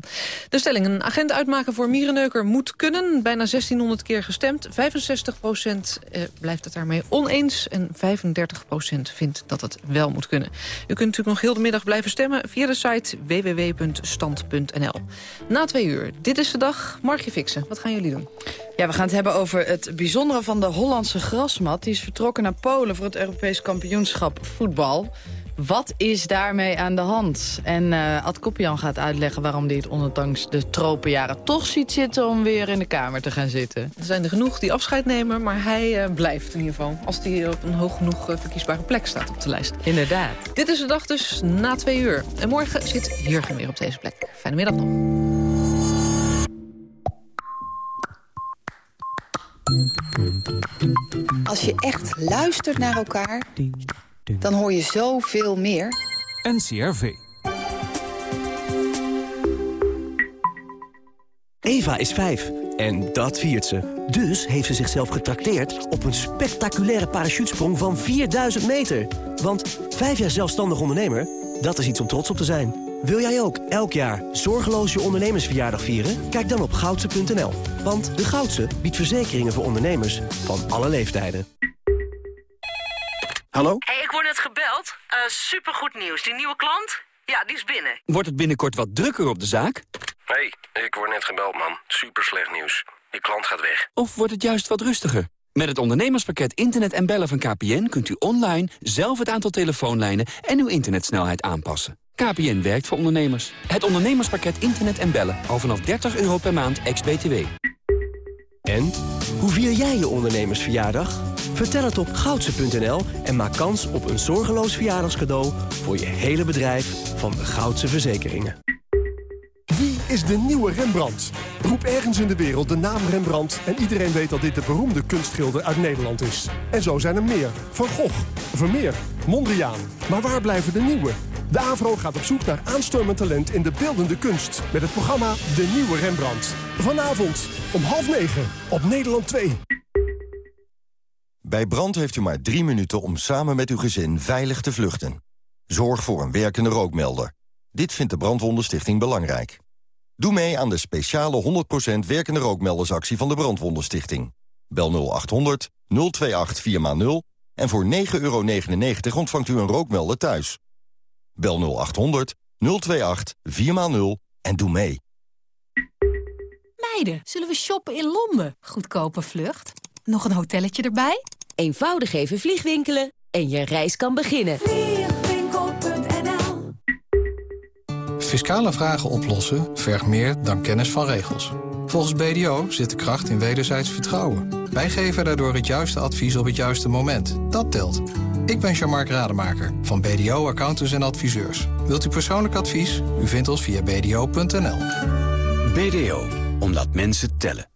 De stelling, een agent uitmaken voor mierenneuker moet kunnen. Bijna 1600 keer gestemd. 65 procent eh, blijft het daarmee oneens en 35 procent vindt dat het wel moet kunnen. U kunt natuurlijk nog heel de middag blijven stemmen via de site www.stand.nl. Na twee uur, dit is de dag. Margje Fixen, wat gaan jullie doen? Ja, we gaan het hebben over het bijzondere van de Hollandse grasmat. Die is vertrokken naar Polen voor het Europees kampioenschap voetbal. Wat is daarmee aan de hand? En eh Ad Koppian gaat uitleggen waarom hij het ondanks de tropenjaren toch ziet zitten om weer in de Kamer te gaan zitten. Er zijn er genoeg die afscheid nemen, maar hij eh, blijft in ieder geval. Als hij op een hoog genoeg eh, verkiesbare plek staat op de lijst. Inderdaad. Dit is de dag dus na twee uur. En morgen zit Jurgen weer op deze plek. Fijne middag nog. Als je echt luistert naar elkaar, dan hoor je zoveel meer. NCRV. Eva is vijf en dat viert ze. Dus heeft ze zichzelf getrakteerd op een spectaculaire parachutesprong van 4000 meter. Want vijf jaar zelfstandig ondernemer, dat is iets om trots op te zijn. Wil jij ook elk jaar zorgeloos je ondernemersverjaardag vieren? Kijk dan op goudse.nl. Want de Goudse biedt verzekeringen voor ondernemers van alle leeftijden. Hallo? hey, ik word net gebeld. Uh, supergoed nieuws. Die nieuwe klant? Ja, die is binnen. Wordt het binnenkort wat drukker op de zaak? hey, ik word net gebeld, man. Super slecht nieuws. Die klant gaat weg. Of wordt het juist wat rustiger? Met het ondernemerspakket Internet en Bellen van KPN... kunt u online zelf het aantal telefoonlijnen en uw internetsnelheid aanpassen. KPN werkt voor ondernemers. Het ondernemerspakket Internet en Bellen. Al vanaf 30 euro per maand, ex-BTW. En? Hoe vier jij je ondernemersverjaardag? Vertel het op goudse.nl en maak kans op een zorgeloos verjaardagscadeau... voor je hele bedrijf van de Goudse Verzekeringen. Wie is de nieuwe Rembrandt? Roep ergens in de wereld de naam Rembrandt... en iedereen weet dat dit de beroemde kunstschilder uit Nederland is. En zo zijn er meer. Van Gogh, Vermeer, Mondriaan. Maar waar blijven de nieuwe? De AVRO gaat op zoek naar aanstormend talent in de beeldende kunst... met het programma De Nieuwe Rembrandt. Vanavond om half negen op Nederland 2. Bij brand heeft u maar drie minuten om samen met uw gezin veilig te vluchten. Zorg voor een werkende rookmelder. Dit vindt de Brandwondenstichting belangrijk. Doe mee aan de speciale 100% werkende rookmeldersactie van de Brandwondenstichting. Bel 0800 028 4x0 en voor 9,99 euro ontvangt u een rookmelder thuis. Bel 0800 028 4x0 en doe mee. Meiden, zullen we shoppen in Londen? Goedkope vlucht. Nog een hotelletje erbij? Eenvoudig even vliegwinkelen en je reis kan beginnen. Vliegwinkel.nl Fiscale vragen oplossen vergt meer dan kennis van regels. Volgens BDO zit de kracht in wederzijds vertrouwen. Wij geven daardoor het juiste advies op het juiste moment. Dat telt. Ik ben Jean-Marc Rademaker van BDO Accountants en Adviseurs. Wilt u persoonlijk advies? U vindt ons via bdo.nl. BDO, omdat mensen tellen.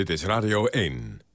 Dit is Radio 1.